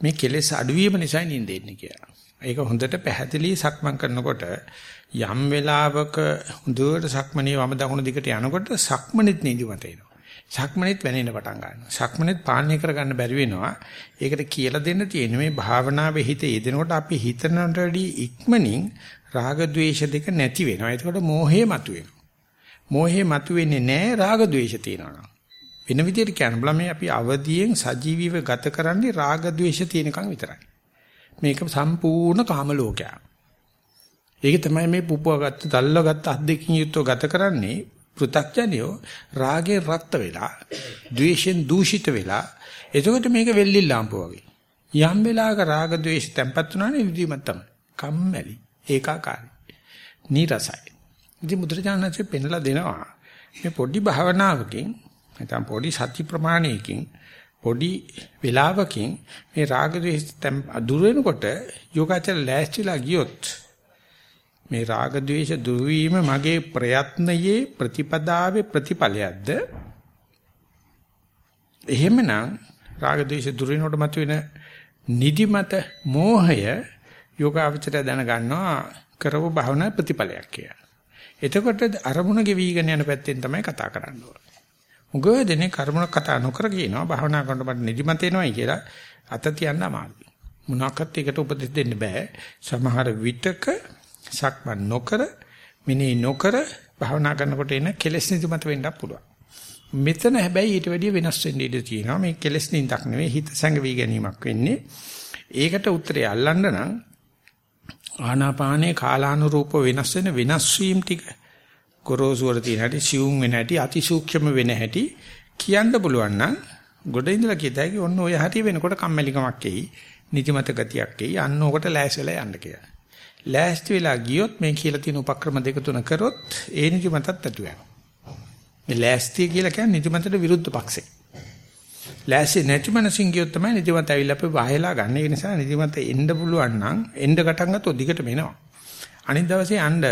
මේ කෙලෙස් අඩුවීම නිසා නිින්ද එන්නේ කියලා. ඒක හොඳට පැහැදිලි සක්මන් කරනකොට යම් වෙලාවක හොඳට සක්මනේ වම දකුණු දිගට යනකොට සක්මනෙත් නිදිමත එනවා. සක්මනේත් වැනෙන්න පටන් ගන්නවා. සක්මනේත් පාලනය කරගන්න බැරි වෙනවා. ඒකට කියලා දෙන්න තියෙන මේ භාවනාවේ හිත යෙදෙනකොට අපි හිතනට වැඩි ඉක්මනින් රාග ద్వේෂ දෙක නැති වෙනවා. ඒකට මෝහය මතුවෙනවා. මෝහය මතුවෙන්නේ නැහැ රාග ద్వේෂ තියෙනවා. වෙන විදිහට කියන්න බලම මේ අපි අවදියෙන් සජීවීව ගත කරන්නේ රාග ద్వේෂ තියෙනකන් විතරයි. මේක සම්පූර්ණ කාම ලෝකයක්. ඒක තමයි මේ පුපුවගත්ත, දල්ලගත්ත අත් දෙකකින් යුක්තව ගත කරන්නේ පෘ탁ජනියෝ රාගේ රක්ත වෙලා, ද්වේෂෙන් දූෂිත වෙලා, එතකොට මේක වෙල්ලිල් ලාම්පුව වගේ. යම් වෙලාවක රාග ද්වේෂ තැම්පත් වුණානේ විදිමත් තමයි. කම්මැලි, ඒකාකාරයි, නීරසයි. ඉතින් මුද්‍රජානනාචේ පෙන්ලා දෙනවා. මේ පොඩි භාවනාවකින් නැත්නම් පොඩි සත්‍ය ප්‍රමාණයකින් පොඩි වේලාවකින් මේ රාග ද්වේෂ දුර වෙනකොට යෝගාචර ලෑස්තිලා ගියොත් මේ රාග ද්වේෂ දුරු වීම මගේ ප්‍රයත්නයේ ප්‍රතිපදාවේ ප්‍රතිඵලයක්ද එහෙමනම් රාග ද්වේෂ දුරු වෙනකොට මතුවෙන නිදිමත මෝහය යෝගාචරය දැනගන්නවා කරව භාවනා ප්‍රතිඵලයක් කියලා. එතකොට අරමුණ ගෙවිගෙන යන පැත්තෙන් තමයි කතා කරන්න ඕනේ. උගව දෙනේ කර්මන කතා නොකර කියනවා භාවනා කරනකොට මට නිදිමත එනවයි කියලා අත තියන්න අමාරුයි. මොනවාක්වත් ඒකට උපදෙස් දෙන්න බෑ. සමහර විටක සක්මන් නොකර මිනේ නොකර භාවනා කරනකොට එන කෙලෙස් නිදිමත වෙන්නත් පුළුවන්. මෙතන හැබැයි ඊට වැඩිය වෙනස් වෙන්න ඉඩ තියෙනවා. මේ කෙලෙස් නින්දක් නෙවෙයි හිත සංගවි ගැනීමක් වෙන්නේ. ඒකට උත්තරය අල්ලන්න නම් ආනාපානේ කාලානුරූප වෙනස් වෙන වෙනස් වීම ටික ගොරෝසුවර තියෙන හැටි, සියුම් වෙන හැටි, අතිසූක්ෂම වෙන හැටි කියන්න පුළුවන් නම් ගොඩ ඉඳලා කියතයි ඔන්න ඔය හැටි වෙනකොට කම්මැලිකමක් එයි, නිදිමත ගතියක් එයි, අන්න ඕකට ලෑස්තිලා යන්න කියලා. ලෑස්ති වෙලා ගියොත් මේ කියලා තියෙන උපක්‍රම දෙක තුන කරොත් ඒ නිදිමතත් ඇතු වෙනවා. මේ ලෑස්තිය කියලා කියන්නේ නිදිමතට විරුද්ධ පක්ෂේ. ලෑස්ති නැති මනසින් ගියොත් තමයි නිදිමත ඇවිල්ලා අපි වහලා ගන්න. ඒ නිසා නිදිමත එන්න පුළුවන් නම් එන්න ගටන් ගත්තොත් දිගටම එනවා. අනිත් දවසේ යන්න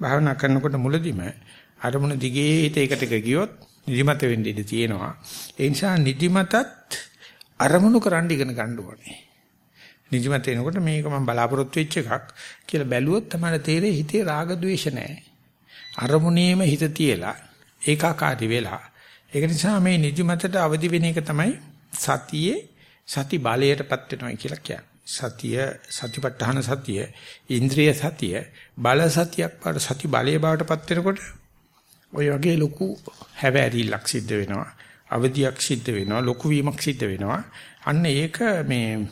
භාවනා කරනකොට මුලදිම අරමුණ දිගේ හිත එකට එක ගියොත් නිදිමත වෙන්න ඉඩ තියෙනවා. ඒ නිසා නිදිමතත් අරමුණු කරන්න ඉගෙන ගන්න ඕනේ. නිදිමත එනකොට මේක මම බලාපොරොත්තු වෙච්ච එකක් කියලා බැලුවොත් තමයි තේරෙන්නේ හිතේ රාග ద్వේෂ නැහැ. අරමුණේම හිත තියලා ඒකාකාරී වෙලා. ඒක නිසා මේ නිදිමතට අවදි වෙන එක තමයි සතියේ සති බලයටපත් වෙනවා කියලා කියන්නේ. සතිය සතිපට්ඨාන සතිය ඉන්ද්‍රිය සතිය බල සතියක් පාට සති බලයේ බවටපත් වෙනකොට ඔය වගේ ලොකු හැවෑරිල්ලක් සිද්ධ වෙනවා අවදියක් සිද්ධ වෙනවා ලොකු වීමක් සිද්ධ වෙනවා අන්න ඒක මේ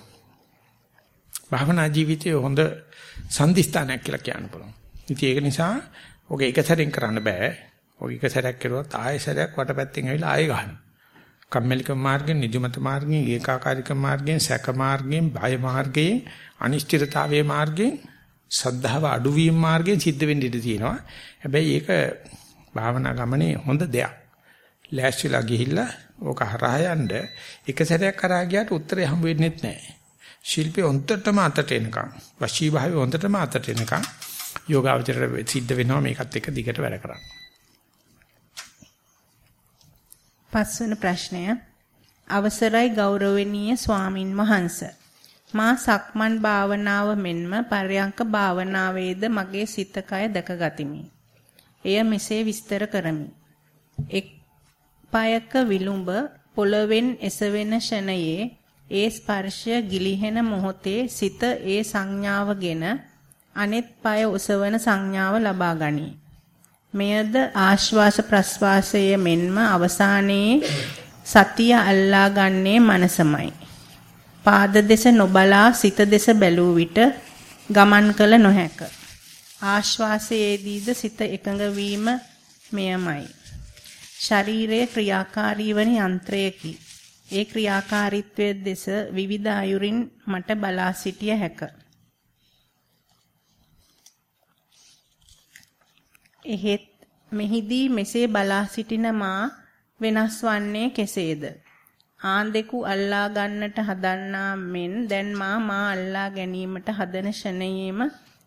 භවනා ජීවිතයේ හොඳ සම්දිස්ථානයක් කියලා කියන්න පුළුවන් ඉතින් ඒක නිසා ඔක එක සැරෙන් කරන්න බෑ ඔක එක සැරයක් කරුවත් ආයෙ සැරයක් වටපැත්තෙන් ඇවිල්ලා ආයෙ ගහනවා කම්මැලිකම මාර්ගයෙන් නිදිමත මාර්ගයෙන් ඒකාකාරීකම මාර්ගයෙන් සැක මාර්ගයෙන් බය මාර්ගයෙන් අනිශ්චිතතාවයේ මාර්ගයෙන් සද්ධාව අඩුවීම මාර්ගයෙන් සිද්ධ වෙන්න ඉඩ තියෙනවා. හැබැයි ඒක භාවනා ගමනේ හොඳ දෙයක්. ලෑස්තිලා ගිහිල්ලා ඕක හරහා යන්න එක සැරයක් කරා ගියාට උත්තරේ හම්බ වෙන්නේ නැහැ. ශිල්පේ හොන්දටම අතට එනකම් වශී භාවය හොන්දටම අතට එනකම් යෝගාවචරයට සිද්ධ වෙනවා මේකත් එක්ක දිගට වැඩ කරන්න. පස්වන ප්‍රශ්නය අවසරයි ගෞරවනීය ස්වාමින් වහන්ස මා සක්මන් භාවනාව මෙන්ම පර්යංක භාවනාවේද මගේ සිත කය දැකගතිමි. එය මෙසේ විස්තර කරමි. එක් පායක විලුඹ පොළවෙන් එසවෙන ෂණයේ ඒ ස්පර්ශය ගිලිහෙන මොහොතේ සිත ඒ සංඥාවගෙන අනෙත් පාය ඔසවන සංඥාව ලබා ගනී. මෙයද ආශ්වාස ප්‍රශ්වාසයේ මෙන්ම අවසානයේ සතිය අල්ලා ගන්නේ මනසමයි. පාද දෙස නොබලා සිත දෙස බැලූ විට ගමන් කළ නොහැක. ආශ්වාසයේදීද සිත එකඟ වීම මෙයමයි. ශරීරයේ ක්‍රියාකාරී වන යන්ත්‍රයකි. ඒ ක්‍රියාකාරීත්වයේ දෙස විවිධ අයුරින් මට බලා සිටිය හැකිය. එහෙත් මෙහිදී මෙසේ බලා සිටින මා වෙනස් වන්නේ කෙසේද? ආන්දෙකු අල්ලා ගන්නට හදන්නා මෙන් දැන් මා මා අල්ලා ගැනීමට හදන ෂණයේම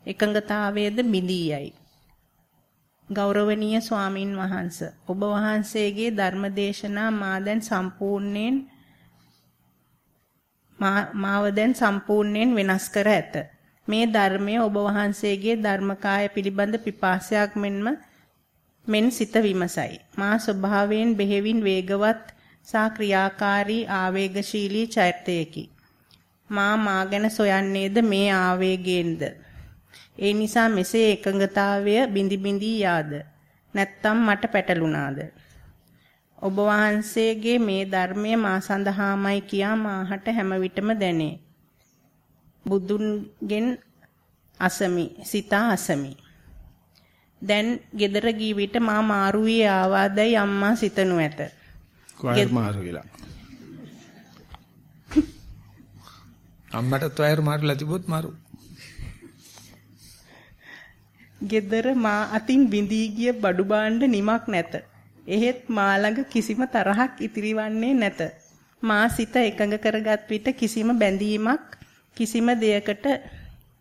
එකඟතාවයේද බිඳී යයි. ගෞරවනීය ස්වාමින් වහන්ස ඔබ වහන්සේගේ ධර්මදේශනා මා දැන් සම්පූර්ණයෙන් මාව දැන් සම්පූර්ණයෙන් වෙනස් කර ඇත. මේ ධර්මය ඔබ වහන්සේගේ ධර්මකාය පිළිබඳ පිපාසයක් මෙන්ම මෙන් සිත විමසයි. මා ස්වභාවයෙන් බෙහෙවින් වේගවත් සා ක්‍රියාකාරී ආවේගශීලී චෛත්‍යයකි. මා මා ගැන සොයන්නේද මේ ආවේගයෙන්ද? ඒ නිසා මෙසේ එකඟතාවය බිඳි බිඳි යාද? නැත්තම් මට පැටලුණාද? ඔබ වහන්සේගේ මේ ධර්මය මා සඳහාමයි කියා මාහට හැම විටම දැනේ. බුදුන්ගෙන් අසමි සිතා අසමි. දැන් gedara ගී විට මා මාරු වී ආවාදයි අම්මා සිතනු ඇත. කොහේ මාරු කියලා? අම්මටත් වයර් මාරුලා තිබොත් මාරු. gedara මා අතින් බිඳී ගිය බඩු බාණ්ඩ නිමක් නැත එහෙත් මා කිසිම තරහක් ඉතිරිවන්නේ නැත. මා සිත එකඟ කරගත් විට කිසිම බැඳීමක් කිසිම දෙයකට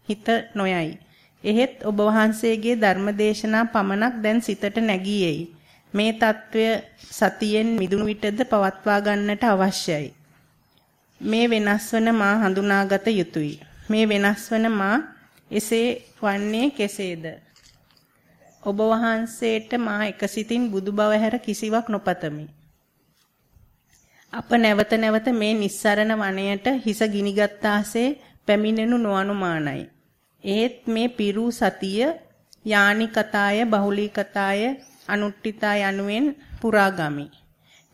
හිත නොයයි. එහෙත් ඔබ වහන්සේගේ ධර්මදේශනා පමණක් දැන් සිතට නැගී එයි. මේ తত্ত্বය සතියෙන් මිදුණු විටද පවත්වා ගන්නට අවශ්‍යයි. මේ වෙනස් වන මා හඳුනාගත යුතුය. මේ වෙනස් වන මා එසේ වන්නේ කෙසේද? ඔබ වහන්සේට මා එකසිතින් බුදු බව හැර කිසිවක් නොපතමි. අප නැවත නැවත මේ නිස්සරණ වනයට හිස ගිනිගත්තාසේ පැමිණෙනු නොඅනුමානයි. ඒත් මේ පිරු සතිය යානිකතාය බහුලීකතාය අනුට්ඨිතා යනුවෙන් පුරාගමි.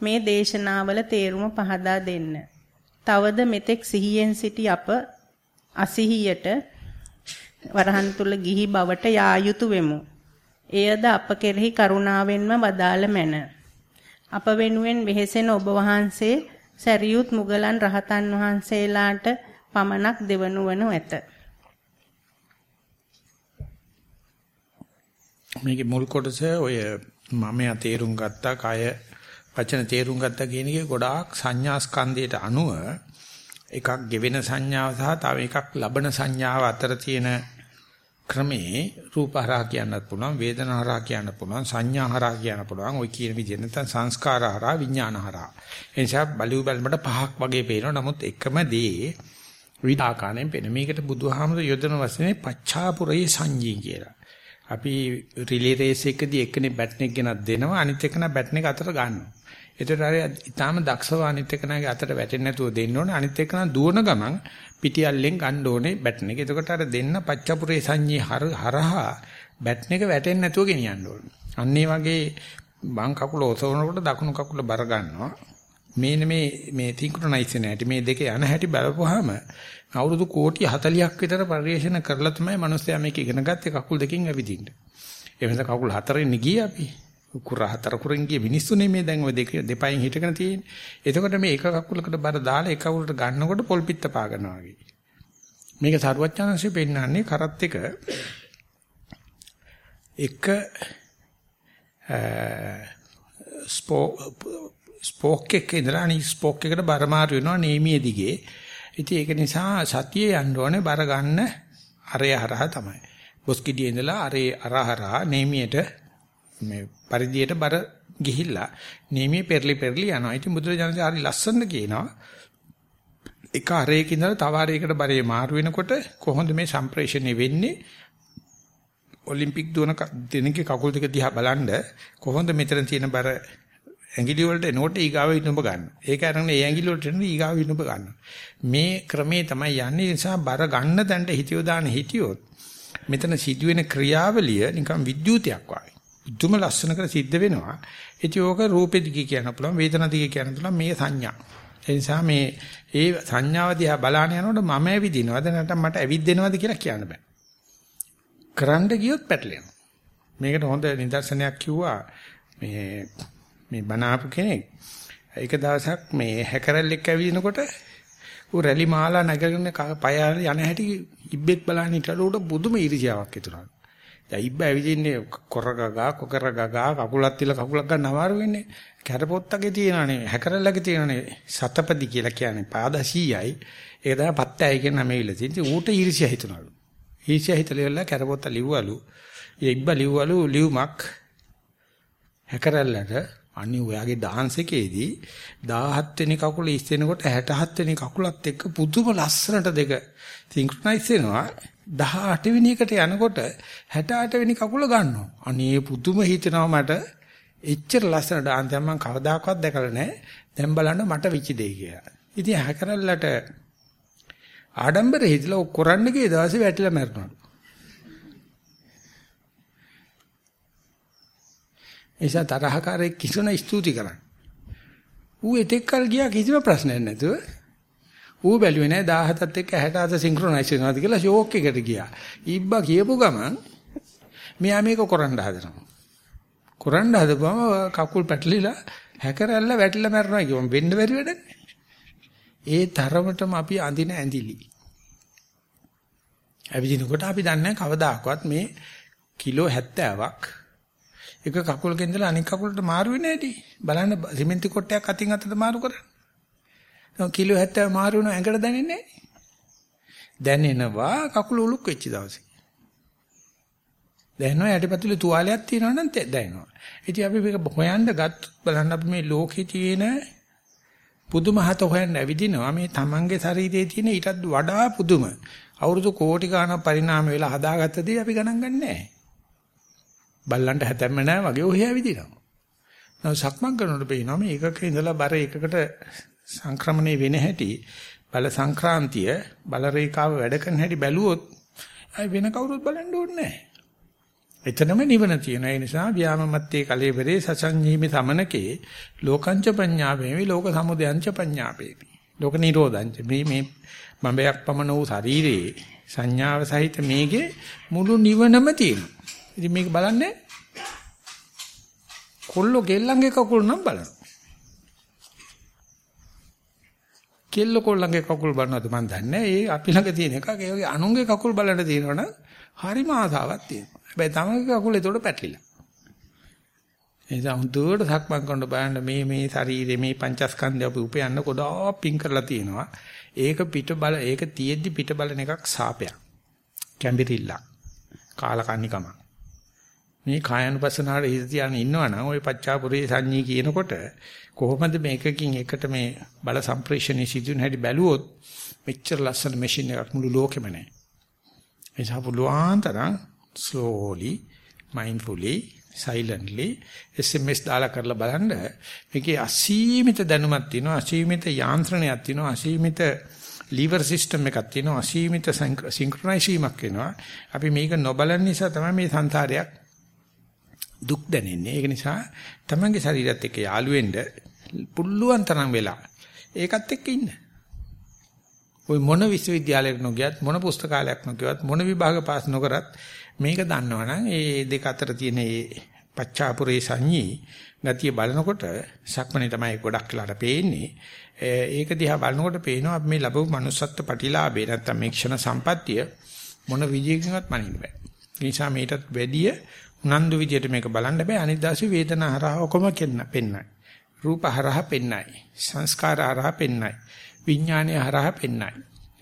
මේ දේශනාවල තේරුම පහදා දෙන්න. තවද මෙතෙක් සිහියෙන් සිටි අප අසිහියට වරහන් තුල ගිහි බවට යා යුතු වෙමු. එයද අප කෙරෙහි කරුණාවෙන්ම වදාළ මැන. අප වෙනුවෙන් වෙහෙසෙන ඔබ වහන්සේ සරියුත් මුගලන් රහතන් වහන්සේලාට පමණක් දෙවනු වනු ඇත. මේකේ මුල් කොටස ඔය මම යා තේරුම් ගත්තා කය වචන තේරුම් ගත්තා කියන එකේ ගොඩාක් සංඥා ස්කන්ධයට අනුව එකක් ගෙවෙන සංඥාව සහ තව එකක් ලබන සංඥාව අතර තියෙන ක්‍රමේ රූපහරා කියන්නත් පුළුවන් වේදනාහරා කියන්න පුළුවන් සංඥාහරා කියන්න පුළුවන්. ওই කියන විදිහ නැත්නම් සංස්කාරහරා විඥානහරා එනිසා බලු බැලමට පහක් වගේ පේනවා. නමුත් එකම දේ විවිධ ආකාරයෙන් පේන මේකට බුදුහාමුදුර යොදන වචනේ පච්චාපුරේ සංජී කියලා. අපි රිලේ රේස් එකදී එක්කෙනෙක් බැට් එක ගෙනත් දෙනවා. අනිත් එකන බැට් එක අතට ගන්නවා. එතකොට අර ඊටාම දක්ෂව අනිත් එකනාගේ අතට වැටෙන්නේ නැතුව දෙන්න ඕනේ. අනිත් එකනා දුවන ගමන් පිටියල්ලෙන් ගන්න ඕනේ බැටන් එක. එතකොට අර දෙන්න පච්චපුරේ සංඤී හරහා බැටන් එක වැටෙන්නේ නැතුව ගෙනියන්න ඕනේ. අන්න ඒ වගේ වම් කකුල ඔසවනකොට දකුණු කකුල බර ගන්නවා. මේ මේ මේ තින්ක්‍රොනයිසේෂන් ඇටි මේ දෙකේ යන හැටි බලපුවාම අවුරුදු කෝටි 40ක් විතර පරිශන කරලා තමයි මිනිස්සයා මේක ඉගෙන ගත්තේ කකුල් දෙකෙන් ඇවිදින්න. ඒ වෙනස කකුල් හතරෙන් ගියේ අපි. කුර හතර කුරෙන් ගිය මිනිස්සුනේ මේ දැන් ওই දෙක දෙපයින් හිටගෙන තියෙන්නේ. එතකොට මේ එක කකුලකට බර දාලා එක කකුලට ගන්නකොට පොල් පිට පා ගන්නවා වගේ. මේක සරුවච්චාන්සේ පෙන්නන්නේ කරත් එක එක ස්පෝක් එකක ඉඳලා අනිත් ස්පෝක් එකට බර මාරු වෙනවා නේමිය දිගේ. ඉතින් ඒක නිසා සතියේ යන්න ඕනේ බර ගන්න අරය හරහා තමයි. බොස්කිඩියේ ඉඳලා අරේ අරහරා නේමියට මේ පරිදියට බර ගිහිල්ලා නීමේ පෙරලි පෙරලි යනවා. ඉතින් බුදුරජාණන් හරි ලස්සනට කියනවා එක අරයක ඉඳලා තව අරයකට බරේ මාරු වෙනකොට කොහොමද මේ සම්ප්‍රේෂණය වෙන්නේ? ඔලිම්පික් දුවන දෙනකේ කකුල් දෙක දිහා බලනද කොහොමද මෙතන තියෙන බර ඇඟිලි වලට එනකොට ඊගාව ඉන්නඹ ගන්න. ඒක අරගෙන ඒ ඇඟිලි වලට එන ඊගාව ඉන්නඹ ගන්න. මේ ක්‍රමේ තමයි යන්නේ නිසා බර ගන්න තැනට හිතියෝ දාන හිටියොත් මෙතන සිදුවෙන ක්‍රියාවලිය නිකන් විද්‍යුතයක් වගේ. දුම ලස්සන කර සිද්ධ වෙනවා. ඉතින් ඕක රූපෙ දිගේ කියන්න පුළුවන්, වේදනා දිගේ කියන්න පුළුවන් මේ සංඥා. ඒ නිසා මේ ඒ සංඥාව දිහා බලාන යනකොට මම ඇවිදිනවද නැත්නම් මට ඇවිද්දෙනවද කියලා කියන්න බෑ. කරන්න ගියොත් පැටලෙනවා. මේකට හොඳ නිදර්ශනයක් කිව්වා මේ මේ බනාපු කෙනෙක්. එක දවසක් මේ හැකරල්ලෙක් ඇවිදිනකොට ඌ රැලි මාලා නැගගෙන පය යන හැටි ඉබ්බෙක් බලන්න හිටලා උඩ බුදුම ඊර්ෂ්‍යාවක් හිතුණා. දැන් ඉබ්බ ඇවිදින්නේ කොරගගා කොකරගගා කකුලක් තියලා කකුලක් ගන්න අමාරු වෙන්නේ. කැරපොත්තගේ තියෙනනේ හැකරල්ලගේ තියෙනනේ සතපදි කියලා කියන්නේ පාද 100යි. ඒක තමයි පත්තයි කියන නම ඉවිල තියෙන්නේ. ඌට ඊර්ෂ්‍යා හිතනලු. ඊර්ෂ්‍යා හිතලා කැරපොත්ත ලිව්වලු. ඒ ඉබ්බ ලිව්වලු ලියුමක් හැකරල්ලට අනිත් ඔයාගේ ඩාන්ස් එකේදී 17 වෙනි කකුල ඉස්සෙනකොට 67 වෙනි කකුලත් එක්ක පුදුම ලස්සනට දෙක සින්ක්‍රොනයිස් වෙනවා 18 වෙනි එකට යනකොට 68 වෙනි කකුල ගන්නවා. අනේ පුදුම හිතෙනවා මට එච්චර ලස්සන ඩාන්ස් එකක් මම කවදාකවත් දැකලා නැහැ. දැන් බලන්න මට විචි දෙයි කියලා. ඉතින් හැකරල්ලට ආඩම්බර හිතලා කරන්න ගිය දවසේ වැටිලා මැරෙනවා. එසා තරහකාරයෙක් කිසිම ස්තුති කරන්නේ. ඌ එතෙක් කල් ගියා කිසිම ප්‍රශ්නයක් නැතුව ඌ බැලුවේ නෑ 17ත් එක්ක 67 සින්ක්‍රොනයිස් වෙනවාද කියලා ෂෝක් එකට ගියා. ඉබ්බා කියපු ගමන් මෙයා මේක කරන්න හදනවා. කරන්න හදපුවම කකුල් පැටලිලා හැකරැල්ල වැටිලා මැරෙනවා කියවම් වෙන්න බැරි වැඩ. ඒ තරමටම අපි අඳින ඇඳිලි. ඇවිදිනකොට අපි දන්නේ කවදාකවත් මේ කිලෝ 70ක් එක කකුලක ඉඳලා අනිත් කකුලට මාරු වෙන්නේ නැටි. බලන්න සිමෙන්ති කොටයක් අතින් අතට මාරු කරන්නේ. කිලෝ 70 මාරු වෙන ඇඟට දැනෙන්නේ දැනෙනවා කකුල උලුක් වෙච්ච දවසේ. දැනෙනවා යටිපතුලේ තුවාලයක් තියෙනවා නම් දැනෙනවා. ඉතින් අපි මේක හොයන්න ගත්තොත් බලන්න අපි මේ ලෝකේ තියෙන පුදුම හත හොයන්න ඇවිදිනවා මේ තමන්ගේ ශරීරයේ තියෙන ඊටත් වඩා පුදුම අවුරුදු කෝටි ගණන් පරිණාම වෙලා හදාගත්ත දේ අපි ගණන් ගන්නෑ. බල්ලන්ට හැතැම්ම නැහැ වගේ ඔහෙ ඇවිදිනවා. නෝ සක්මන් කරනකොට පේනවා මේ එකක ඉඳලා බර එකකට සංක්‍රමණය වෙන හැටි බල සංක්‍රාන්තිය බල රේඛාව වැඩ කරන හැටි බැලුවොත් අය වෙන කවුරුත් බලන්න ඕනේ නැහැ. එතනම නිවන තියෙන ඒ නිසා ව්‍යාමමත්තේ කලේබරේ සසංජීමි සමනකේ ලෝකංච පඤ්ඤාපේමි ලෝක සමුදයංච පඤ්ඤාපේමි. ලෝක නිරෝධංච මේ මේ මඹයක් පමණ වූ ශරීරේ සංඥාව සහිත මේකේ මුළු නිවනම තියෙනවා. ඉතින් මේක බලන්නේ කොල්ලෝ ගෙල්ලන්ගේ කකුල් නම් බලනවා. කෙල්ල කොල්ලන්ගේ කකුල් බලනවද මන් දන්නේ ඒ අපි ළඟ තියෙන එකක් ඒ වගේ අනුන්ගේ කකුල් බලන්න තියෙනවනම් හරිම ආසාවක් තියෙනවා. හැබැයි තමන්ගේ කකුල ඒතකොට පැටලිලා. එනිසා හුදුවට සක්මන් කරන බලන්න මේ මේ ශරීරේ මේ පංචස්කන්ධය අපි උපයන්න කොඩා පිං කරලා තියෙනවා. ඒක පිට බල ඒක තියෙද්දි පිට බලන එකක් සාපයක්. කැම්බිරිල්ලක් කාලකන්නිකම. මේ කායानुපසනාවට හිත තියාගෙන ඉන්නවනම් ওই පච්චාපුරේ සංඤී කියනකොට කොහොමද මේකකින් එකට මේ බල සම්ප්‍රේෂණයේ සිදුවන හැටි බැලුවොත් මෙච්චර ලස්සන මැෂින් එකක් මුළු ලෝකෙම නැහැ. ඒ නිසා පුළුවන් තරම් slowly mindfully silently SMS දාලා කරලා බලන්න මේකේ අසීමිත දැනුමක් තියෙනවා අසීමිත යාන්ත්‍රණයක් තියෙනවා අසීමිත liver system එකක් තියෙනවා අසීමිත සින්ක්‍රොනයිසීමක් වෙනවා අපි මේක නොබලන නිසා තමයි මේ සංසාරයක් දුක් දැනෙන්නේ. ඒක නිසා තමන්ගේ ශරීරයත් එක්ක යාළු වෙන්න පුළුවන් තරම් වෙලා ඒකත් එක්ක ඉන්න. ওই මොන විශ්වවිද්‍යාලයකට නොගියත් මොන පුස්තකාලයක් නොකියවත් මොන විභාග පාස් නොකරත් මේක දන්නවනම් ඒ දෙක අතර තියෙන ඒ පච්චාපුරේ සංඤී ගතිය බලනකොට සක්මනේ තමයි ගොඩක් වෙලාට පේන්නේ. ඒක දිහා බලනකොට පේනවා අපි මේ ලැබු manussත්ත්ව ප්‍රතිලාභේ නැත්තම් මේ ක්ෂණ සම්පත්තිය මොන විදියකින්වත් මනින්න බෑ. ඒ නිසා මේකටත් වැඩිය උනන්දු විදියට මේක බලන්න බෑ අනිත් දවසේ වේදනා හරහා ඔකම පෙන්නයි රූප හරහා පෙන්නයි සංස්කාර හරහා පෙන්නයි විඥානය හරහා පෙන්නයි.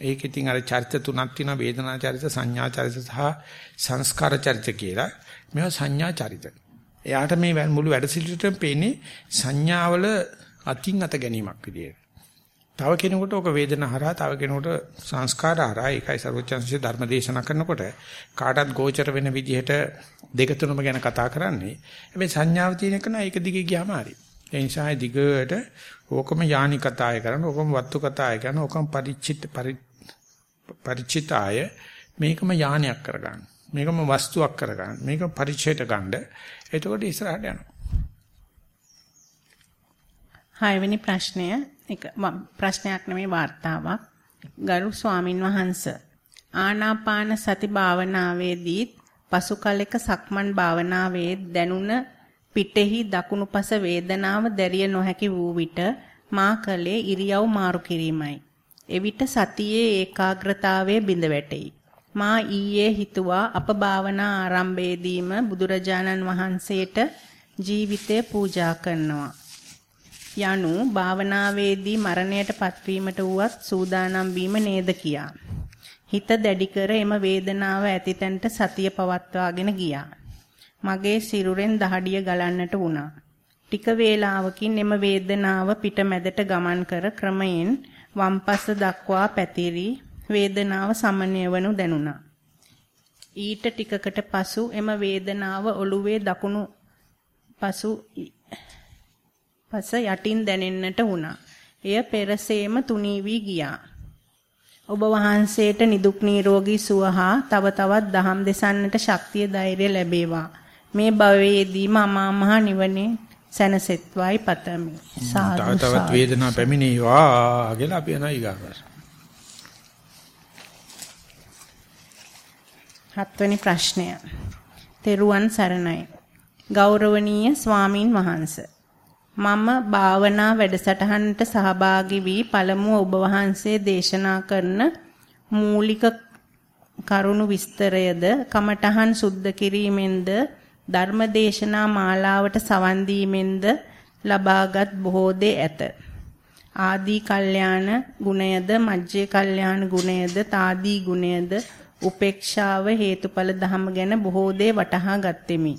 ඒක ඉතින් අර චරිත තුනක් තියෙනවා වේදනා චරිත සංඥා චරිත සහ සංස්කාර චරිත කියලා. මේවා සංඥා චරිත. එයාට මේ මුළු වැඩසිළිටම පේන්නේ සංඥාවල අතින් අත ගැනීමක් විදියට. තව කෙනෙකුට ඔක වේදනා හරහා තව කෙනෙකුට සංස්කාර හරහා. ඒකයි ਸਰවචන්සේ ධර්ම දේශනා කරනකොට කාටත් ගෝචර වෙන විදිහට දෙක තුනම ගැන කතා කරන්නේ. හැබැයි සංඥාව තියෙන එක නෑ ඒක දිගේ ගියාම හරි. ඒ නිසා දිගට ඕකම යානි කතාය කරන ඕකම වත්තු කතාය කරන ඕකම පරිචිත පරිචිතාය මේකම යානයක් කරගන්න. මේකම වස්තුවක් කරගන්න. මේක පරිචයට ගන්න. එතකොට ඉස්සරහට යනවා. හයවෙනි ප්‍රශ්නය. එක ප්‍රශ්නයක් නෙමෙයි වார்த்தාවක්. ගරු ස්වාමින් වහන්සේ ආනාපාන සති භාවනාවේදී පසු කලෙක සක්මන් භාවනාවේ දැනුණ පිටෙහි දකුණුපස වේදනාව දැරිය නොහැකි වූ විට මා කලේ ඉරියව් මාරු කිරීමයි. එවිට සතියේ ඒකාග්‍රතාවයේ බිඳ වැටෙයි. මා ඊයේ හිතුවා අප භාවනා ආරම්භයේදීම බුදුරජාණන් වහන්සේට ජීවිතය පූජා කරනවා. යනු භාවනාවේදී මරණයට පත්වීමට වුවත් සූදානම් වීම නේද කියා. හිත දැඩි කර එම වේදනාව ඇතිතැන්ට සතිය පවත්වාගෙන ගියා. මගේ සිරුරෙන් දහඩිය ගලන්නට වුණා. ටික වේලාවකින් එම වේදනාව පිටමැදට ගමන් කර ක්‍රමයෙන් වම් පස දක්වා පැතිරි වේදනාව සමනය වනු දැනුණා. ඊට ටිකකට පසු එම වේදනාව ඔළුවේ දකුණු පසු පස යටින් දැනෙන්නට වුණා. එය පෙරසේම තුනී වී ගියා. ඔබ වහන්සේට නිදුක් නිරෝගී සුව හා තව තවත් දහම් දෙසන්නට ශක්තිය ධෛර්ය ලැබේවා. මේ භවයේදීම අමා මහ නිවනේ සැනසෙත්වයි පතමි. සාදු තව තවත් වේදනා පැමිණේවා කියලා අපි යනවා ඊගාවට. හත්වෙනි ප්‍රශ්නය. තෙරුවන් සරණයි. ගෞරවනීය ස්වාමින් වහන්සේ. මම භාවනා වැඩසටහනට සහභාගී වී පළමුව ඔබ වහන්සේ දේශනා කරන මූලික කරුණු විස්තරයද කමඨහන් සුද්ධ කිරීමෙන්ද ධර්මදේශනා මාලාවට සවන් දීමෙන්ද ලබාගත් බොහෝ දේ ඇත. ආදී කල්යාණ ගුණයද මජ්ජේ කල්යාණ ගුණයද තාදී ගුණයද උපේක්ෂාව හේතුඵල ධම ගැන බොහෝ දේ වටහා ගත්ෙමි.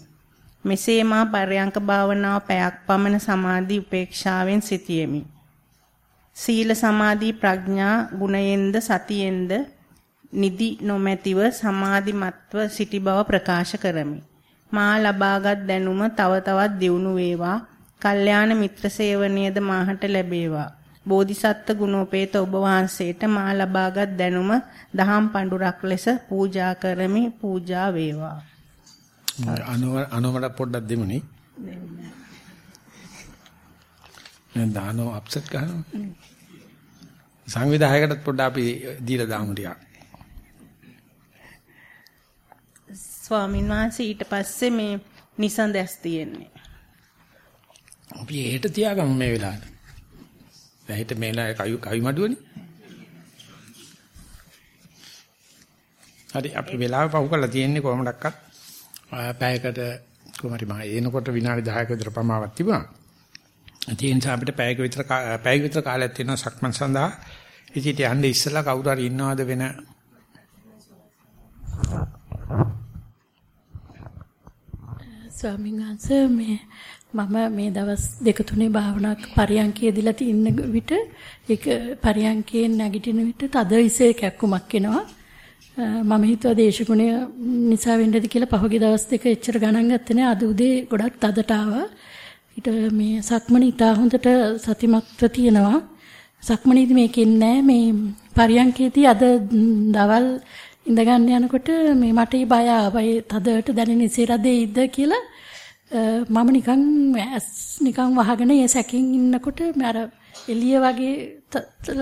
මෙසේ මා පරයන්ක භාවනාව පැයක් පමණ සමාධි උපේක්ෂාවෙන් සිටියෙමි. සීල සමාධි ප්‍රඥා ගුණයෙන්ද සතියෙන්ද නිදි නොමැතිව සමාධිමත්ව සිටි බව ප්‍රකාශ කරමි. මා ලබාගත් දැනුම තව තවත් දියුණු වේවා. කල්යාණ මිත්‍ර සේවනයේද මාහට ලැබේවා. බෝධිසත්ත්ව ගුණෝපේත ඔබ වහන්සේට මා ලබාගත් දැනුම දහම් පඬුරක් ලෙස පූජා කරමි පූජා වේවා. අනව අනවඩ පොඩ්ඩක් දෙමුනේ. දැන් දානෝ අප්සෙට් කරනවා. සංවිධායකටත් පොඩ්ඩක් අපි දීලා දාමු ටිකක්. ස්වාමීන් වහන්සේ ඊට පස්සේ මේ නිසඳැස් තියෙන්නේ. අපි එහෙට තියාගමු මේ වෙලාවට. දැහිට මේලා කවි කවි මඩුවනේ. හරි අපි වෙලාව පහු කරලා තියෙන්නේ කොහොමඩක්වත් පැයකට කොහමරි මම එනකොට විනාඩි 10ක විතර ප්‍රමාණයක් තිබුණා. ඒ නිසා අපිට පැයක විතර පැයක විතර කාලයක් තියෙනවා සක්මන් සඳහා. ඉතින් යන්නේ ඉස්සලා කවුරු හරි ඉන්නවද වෙන ස්වාමීන් වහන්සේ මේ මම මේ දවස් දෙක තුනේ භාවනා පරියන්කයේදීලා තින්න විට ඒක පරියන්කයෙන් නැගිටින විට තද විසේ කැක්කුමක් එනවා. මම හිතුවා දේශගුණය නිසා වෙන්නද කියලා පහුගිය දවස් දෙක එච්චර ගණන් ගත්තේ නෑ. අද උදේ ගොඩක් තදට ආවා. ඊට මේ සක්මණ ඉතා හොඳට සතිමත්ව තියෙනවා. සක්මණේදී මේකෙන් නෑ මේ පරියන්කේදී අද දවල් ඉඳගන්න යනකොට මේ මට බය ආවයි තදට දැනෙන ඉසේරදෙයිද කියලා මම නිකන් ඇස් නිකන් වහගෙන ඒ සැකින් ඉන්නකොට අර එළිය වගේ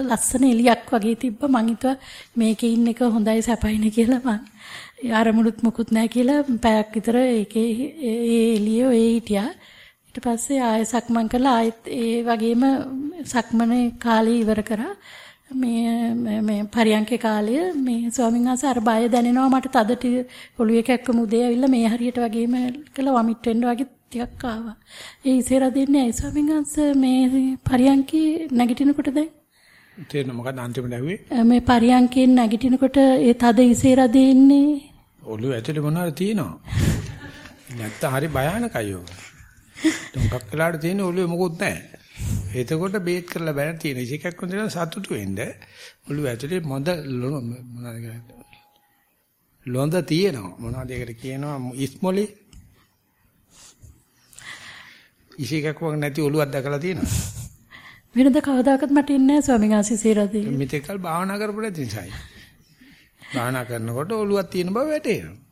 ලස්සන එළියක් වගේ තිබ්බ. මං හිතුවා මේකේ ඉන්න එක හොඳයි සැපයිනේ කියලා. මං අරමුණුත් මොකුත් නැහැ කියලා පැයක් විතර ඒකේ ඒ එළිය ඔය හිටියා. ඊට පස්සේ ආයෙ සක්මන් කළා. ආයෙත් ඒ වගේම සක්මනේ කාලේ ඉවර කරා. මේ මේ පරියන්කේ කාලය මේ ස්වාමීන් වහන්සේ අර බය දැනෙනවා මට තද ඔළුවේ කැක්කම උදේ ඇවිල්ලා මේ හරියට වගේම කළා වමිට් වෙන්න වගේ ටිකක් ආවා. ඒ ඉසේර දෙන්නේ ඇයි ස්වාමීන් වහන්සේ මේ පරියන්කේ නැගිටිනකොට දැන් තේරෙන මොකද අන්තිමට ඇහුවේ? මේ පරියන්කෙන් නැගිටිනකොට ඒ තද ඉසේර දෙන්නේ ඔළුව ඇතුලේ මොනවාද තියෙනවා? *laughs* නැත්තම් හරි භයානකයි ඔය. ඩොංගක් වෙලාට තියෙන ඔළුවේ මොකුත් නැහැ. එතකොට බේත් කරලා බැලන තියෙන ඉසිකක් හොඳට සතුටු වෙන්න ඔළුව ඇතුලේ මොඳ මොනවද ලොඳ තියෙනවා. මොනවද ඒකට කියනවා ඉස්මොලේ? ඉසිකක් වගේ නැති ඔළුවක් දැකලා තියෙනවා. වෙනද කවදාකවත් මට ඉන්නේ නැහැ ස්වාමීන් වහන්සේ සීරදී. මෙතෙක්කල් භාවනා කරපු නැති නිසායි. භාවනා කරනකොට ඔළුවක් තියෙන බව වැටහෙනවා.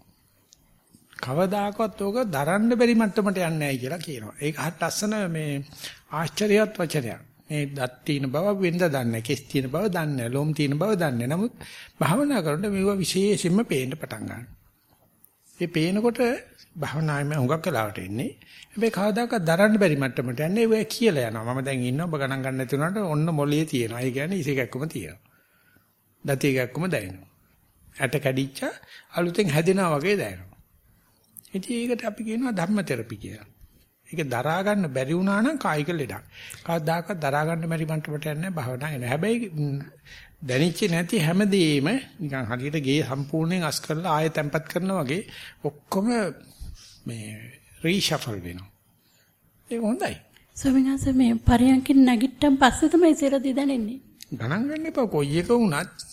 කවදාකවත් ඕක දරන්න බැරි මට්ටමට යන්නේ නැහැ කියලා කියනවා. ඒක හත් ලස්සන මේ ආශ්චර්යවත් වචනයක්. මේ දත් තියෙන බව වෙනද දන්නේ කෙස් තියෙන බව දන්නේ ලොම් තියෙන බව දන්නේ. නමුත් භාවනා කරනකොට මේවා විශේෂයෙන්ම පේන්න පටන් ගන්නවා. ඒ පේනකොට භාවනාවේ හුඟක් වෙලාවට එන්නේ. හැබැයි කවදාකවත් දරන්න බැරි මට්ටමට යන්නේ ඔය කියලා යනවා. මම දැන් ඉන්නවා ඔබ ගණන් ගන්න නැති උනාට ඔන්න මොළයේ තියෙනවා. ඒ කියන්නේ ඉසේකක්කම තියෙනවා. දති එකක්කම දැනෙනවා. ඇට කැඩිච්ච අලුතෙන් හැදෙනවා වගේ දැනෙනවා. ඉතින් ඒකට අපි කියනවා ධර්ම තෙරපි කියලා. ඒක දරා ගන්න බැරි වුණා නම් කායික ලෙඩක්. කවදාකවත් දරා ගන්න බැරි මට්ටමට යන්නේ භාවනා එන. හැබැයි දැනෙච්ච නැති හැමදේම නිකන් හරියට ගේ සම්පූර්ණයෙන් අස් කරලා ආයෙ තැම්පත් කරනවා වගේ ඔක්කොම මේ රීෂෆල් වෙනවා. ඒක හොඳයි. ස්වාමීන් වහන්සේ මේ පරියන්කින් නැගිට්ටන් පස්සේ තමයි සිරදී දැනෙන්නේ. ගණන් ගන්න එපා කොයි එක වුණත්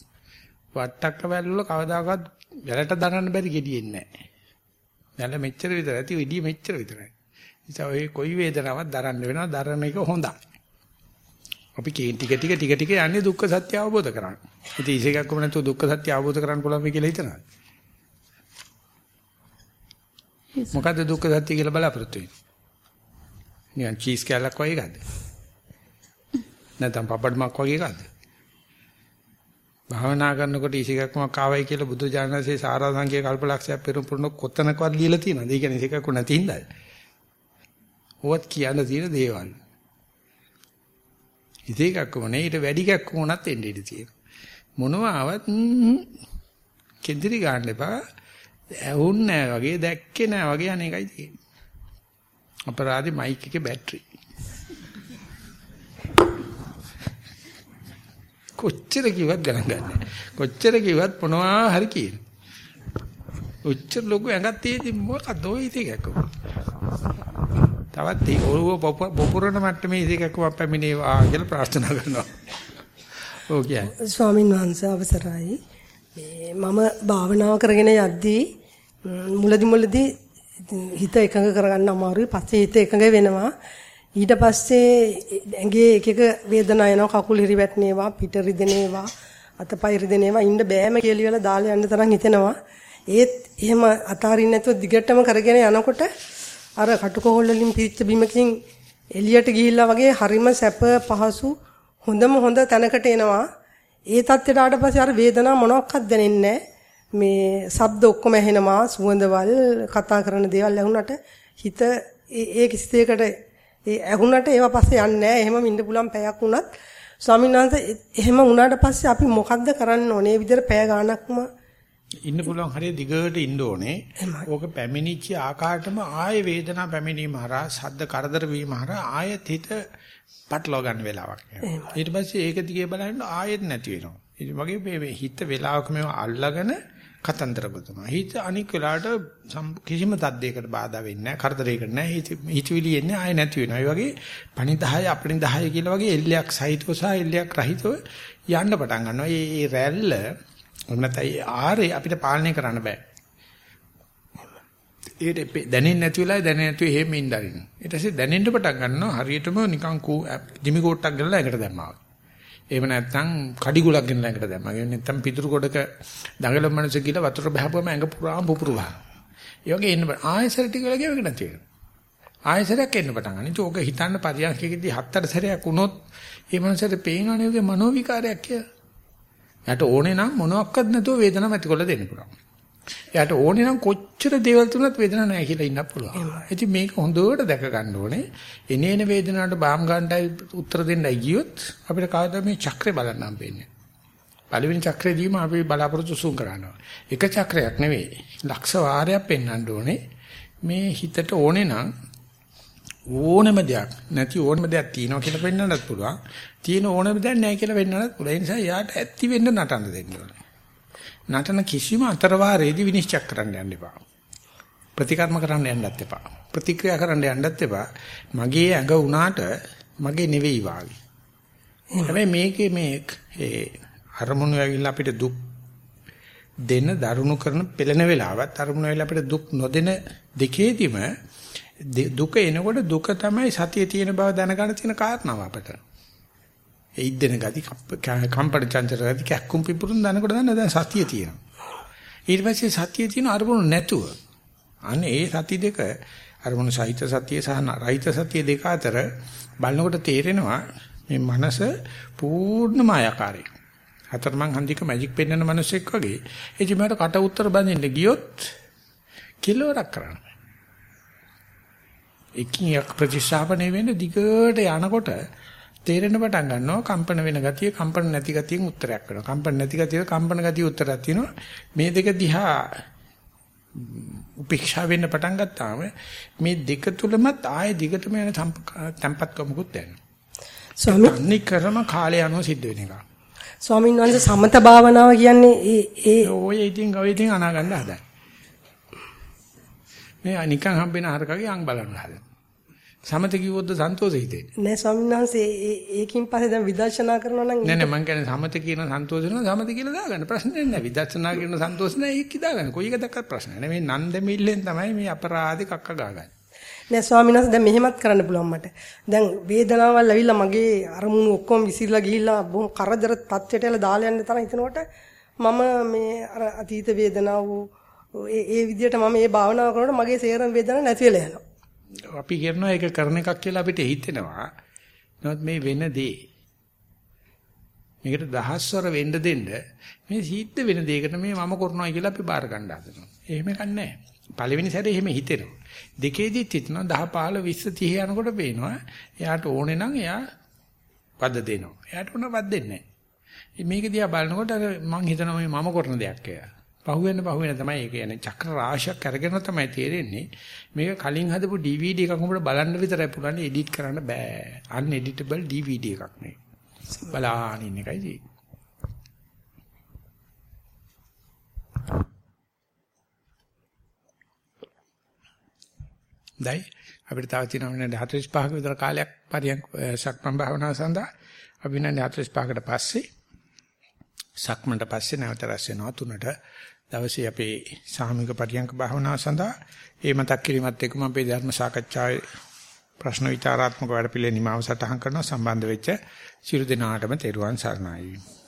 වට්ටක්ක වැල්වල කවදාකවත් වැලට දරන්න බැරි gediyeන්නේ නැහැ. වැල මෙච්චර විතර ඇති ඉඩිය මෙච්චර විතරයි. නිසා ඔය කොයි වේදනාවක් දරන්න වෙනවා දරන එක හොඳයි. අපි කේන් ටික ටික ටික ටික යන්නේ දුක්ඛ සත්‍ය අවබෝධ කරගන්න. ඉතින් ඉසේකක්ම නැතුව දුක්ඛ සත්‍ය අවබෝධ කරගන්න පුළුවන් වෙයි කියලා හිතනවා. මොකද්ද දුක්ඛ සත්‍ය කියලා බලාපොරොත්තු වෙන්නේ? නිකන් චීස් කෑල්ලක් වගේ එකක්ද? නැත්නම් පපඩමක් වගේ එකක්ද? භාවනා කරනකොට ඉසිකක්මක් ආවයි කියලා බුදු ජානකසේ සාරා සංකේ කල්පලක්ෂයක් පෙරපුරන කොතනකවත් ලියලා තියෙනවද? ඒ කියන්නේ ඉසිකක්ක නැති හින්දාද? ඕවත් කියන්න තියෙන දේවල්. ඉතිකක්කම නේ ඊට වැඩි කක්කම උනත් එන්න ඉඩ තියෙනවා. මොනවා ආවත් කෙන්දිරි ගන්න එපා. ඇහුන්නේ නැහැ වගේ දැක්කේ නැහැ වගේ අනේකයි තියෙන්නේ. අපරාධි මයික් එකේ බැටරි. කොච්චර කිව්වත් ගණන් ගන්න. කොච්චර කිව්වත් මොනවා හරි කියන. උච්චර ලොකු ඇඟක් තියෙදි මොකක්ද ඔය ඉතිකක්ක. තවත් ඒ ඔළුව පොපුරන මට්ටමේ ඉතිකක්ක පැමිණේවා කියලා ප්‍රාර්ථනා කරනවා. ඔව් කියන්නේ. ස්වාමින් වහන්සේ අවසරයි. මම භාවනාව කරගෙන යද්දී මුලදි මුලදි හිත එකඟ කරගන්න අමාරුයි. පස්සේ හිත එකඟ වෙනවා. ඊට පස්සේ ඇඟේ එක එක වේදනා එනවා. කකුල් හිරි වැටෙනේවා, පිට රිදෙනේවා, අතපය රිදෙනේවා. ඉන්න බෑම කියලා වල දාලා යන්න තරම් හිතෙනවා. ඒත් එහෙම අතාරින්න නැතුව දිගටම කරගෙන යනකොට අර කටුකොහල් වලින් පිරිච්ච බිමකින් එළියට ගිහිල්ලා වගේ හරිම සැප පහසු හොඳම හොඳ තැනකට එනවා. ඒ தත්ත්වයට ආවට පස්සේ අර වේදනාව මොනවත් දැනෙන්නේ මේ ශබ්ද ඔක්කොම ඇහෙනවා සුවඳවල් කතා කරන දේවල් ඇහුනට හිත ඒ කිසිතේකට ඒ ඇහුනට ඒව පස්සේ යන්නේ නැහැ. එහෙම ඉන්න පුළුවන් පැයක් වුණත් ස්වාමීන් වහන්සේ එහෙම වුණාට පස්සේ අපි මොකද්ද කරන්න ඕනේ? විදිහට පැය ගාණක්ම ඉන්න පුළුවන් හරිය දිගට ඉන්න ඕනේ. ඕක පැමිණිච්ච ආකාරයටම ආය වේදනා පැමිණීම හරහා සද්ද කරදර වීම හරහා ආයෙත් හිත පටලවා ගන්න වෙලාවක් යනවා. ඊට පස්සේ ඒක දිගේ බලනකොට ආයෙත් නැති වෙනවා. ඒ වගේ මේ හිත වෙලාවක මේව අල්ලගෙන කතන්දර ගොතනවා. හිත අනික් වෙලාවට කිසිම තද්දයකට බාධා වෙන්නේ නැහැ. කරදරයකට නැහැ. හිත හිතවිලි එන්නේ ආය නැති වෙනවා. ඒ වගේ පණිදාය අපණිදාය කියලා වගේ එල්ලයක් සහිතව සහ එල්ලයක් රහිතව යන්න පටන් ගන්නවා. මේ රැල්ල නැත්නම් ආරේ අපිට පාලනය කරන්න බෑ. ඒකට දැනෙන්නේ නැති වෙලාවේ දැනෙන්නේ නැතුව එහෙම ඉඳරින්. ඊට පස්සේ දැනෙන්න පටන් ගන්නවා හරියටම නිකන් කූ දිමි කෝට්ටක් ගලලා එකට දැම්මා. එහෙම නැත්නම් කඩිගුලක් ගෙනලා එකට දැම්මා. ඒ නැත්නම් පිටුරු කොටක දඟලන මනස කියලා වතුර බහපුවම ඇඟ පුරාම පුපුරු ගන්නවා. ඒ වගේ එන්න ආයෙසර ටික වෙලා ගෙවක නැති වෙනවා. ආයෙසරයක් එන්න පටන් ගන්න. ඒක හිතන්න පරියන්කෙකදී හතර සැරයක් වුණොත් ඒ මනසට පේනවනේ ඔගේ මනෝ විකාරයක් කියලා. යාට ඕනේ නම් මොනවත් නැතුව වේදනාවක් ඇතිකොල්ල දෙන්න පුළුවන්. එයාට ඕනේ නම් කොච්චර දේවල් තුනත් වේදනාවක් නැහැ කියලා ඉන්න පුළුවන්. ඉතින් මේක හොඳට දැක ගන්න ඕනේ. එනේන වේදනාවට බාම් ගන්නයි උත්තර දෙන්නයි ගියොත් අපිට කවදා මේ චක්‍රය බලන්න හම්බෙන්නේ. පළවෙනි චක්‍රයේදීම අපි බලාපොරොත්තු සූම් කරනවා. එක චක්‍රයක් නෙවෙයි. ලක්ෂ වාරයක් පෙන්වන්න ඕනේ. මේ හිතට ඕනේ නම් ඕනම දෙයක් නැති ඕනම දෙයක් තියෙනවා කියලා පෙන්වන්නත් පුළුවන්. තියෙන ඕනම දෙයක් නැහැ කියලා පෙන්වන්නත් පුළුවන්. ඒ නිසා යාට ඇත්ති වෙන්න නටන්න දෙන්න ඕනේ. නටන කිසිම අතරවාරයේදී විනිශ්චය කරන්න යන්න එපා. ප්‍රතිකර්ම කරන්න යන්නත් එපා. ප්‍රතික්‍රියා කරන්න යන්නත් එපා. මගේ ඇඟ උනාට මගේ නෙවෙයි වාගේ. හැබැයි මේකේ මේ ඒ අරමුණු ඇවිල්ලා අපිට දුක් දෙන දරුණු කරන පෙළෙන වෙලාවත් අරමුණු ඇවිල්ලා අපිට දුක් නොදෙන දෙකේදීම දුක එනකොට දුක තමයි සතියේ තියෙන බව දැනගන්න තියෙන කාරණාව අපට. ඒ ඉද්දෙන ගති කම්පන චංචල ගති කැක්කුම් පිපුරුම් දනකොට දන්න දැන් සතිය තියෙනවා. ඊට පස්සේ සතිය තියෙන අරමුණු නැතුව අනේ ඒ සති දෙක අරමුණු සහිත සතිය සහ රහිත සතිය දෙක අතර බලනකොට තේරෙනවා මේ මනස පූර්ණ මායාකාරයි. හතරමං හන්දික මැජික් පෙන්වන මිනිස්සෙක් වගේ. ඒ කිමකට කට උතර බඳින්න ගියොත් කිලෝරක් කරන්න. එකින් එක ප්‍රතිශාපණය වෙන්න දිගට යනකොට තේරෙන පටන් ගන්නවා කම්පන වෙන ගතිය කම්පන නැති ගතියෙන් උත්තරයක් වෙනවා. කම්පන නැති ගතිය කම්පන ගතිය උත්තරයක් තියෙනවා. මේ දෙක දිහා උපේක්ෂා වෙන්න පටන් ගත්තාම මේ දෙක තුලමත් ආයේ දිගටම යන tempatකමකුත් දැනෙනවා. ස්වාමී කරම කාලය අනුව සිද්ධ වෙන එක. ස්වාමීන් වහන්සේ සමත භාවනාව කියන්නේ ඒ ඒ ඔය ඉතින් ඔය ඉතින් අනාගන්න හදයි. මේ නිකන් හම්බෙන හරකගේ අං බලන්න හදන. සමත කිව්වොත් සන්තෝෂෙ හිතේ. නෑ ස්වාමීන් වහන්සේ ඒකින් පස්සේ දැන් විදර්ශනා කරනවා නම් නෑ නෑ මං කියන්නේ සමත කියන සන්තෝෂ වෙනවා සමත කියලා දාගන්න ප්‍රශ්නේ නෑ විදර්ශනා කියන සන්තෝෂ නෑ ඒක දාගන්න. කොයි එක දැක්කත් ප්‍රශ්න නෑ. මේ නන්දෙමිල්ලෙන් තමයි මේ අපරාධි කක්ක ගාගන්නේ. නෑ ස්වාමීන් වහන්සේ දැන් මෙහෙමත් කරන්න පුළුවන් මට. දැන් වේදනාවල් ඇවිල්ලා මගේ අරමුණු ඔක්කොම විසිරලා ගිහිල්ලා බොහොම කරදර තත්ත්වයට එලා දාලා යන්න තරම් හිතනකොට මම මේ අර අතීත වේදනාව ඒ ඒ විදිහට මම මේ භාවනාව කරනකොට මගේ සේරම වේදනාවක් නැති වෙලා යනවා. අපි කියනවා ඒක කරන එකක් කියලා අපිට හිතෙනවා. නමුත් මේ වෙන දේ මේකට දහස්වර වෙන්න දෙන්න මේ සිද්ධ වෙන දෙයකට මේ මම කරනවා කියලා අපි බාර ගන්න හදනවා. එහෙම එකක් නැහැ. පළවෙනි සැරේ එහෙම හිතෙනවා. දෙකේදීත් හිතනවා 10 15 20 30 යනකොට පේනවා එයාට ඕනේ නම් එයා වද දෙනවා. එයාට ඕන වද දෙන්නේ නැහැ. මේක දිහා බලනකොට මම හිතනවා මේ මම කරන දෙයක් කියලා. පහුවෙන්න පහුවෙන්න තමයි ඒ කියන්නේ. චක්‍ර රාශියක් අරගෙන තමයි තේරෙන්නේ. මේක කලින් හදපු DVD එකක් උඹට බලන්න විතරයි පුළුවන් එඩිට් කරන්න බෑ. Uneditable DVD එකක් නේ බලාගෙන ඉන්න එකයි තියෙන්නේ. දැයි අපිට තව තියෙනවා විනාඩි 45ක විතර කාලයක් පරියන්ක සක්මන් භාවනාව සඳහා. අපි විනාඩි 45කට පස්සේ සක්මන්ට පස්සේ නැවත රැස් වෙනවා. තුනට දවසේ අපේ සාමික පරියන්ක භාවනාව සඳහා ඒ මතක් කිරීමත් එක්කම අපේ ධර්ම සාකච්ඡාවේ ප්‍රශ්න විචාරාත්මක වැඩපිළිවෙළ නිමාව සටහන් කරනවා සම්බන්ධ වෙච්ච සියලු දෙනාටම තෙරුවන් සරණයි.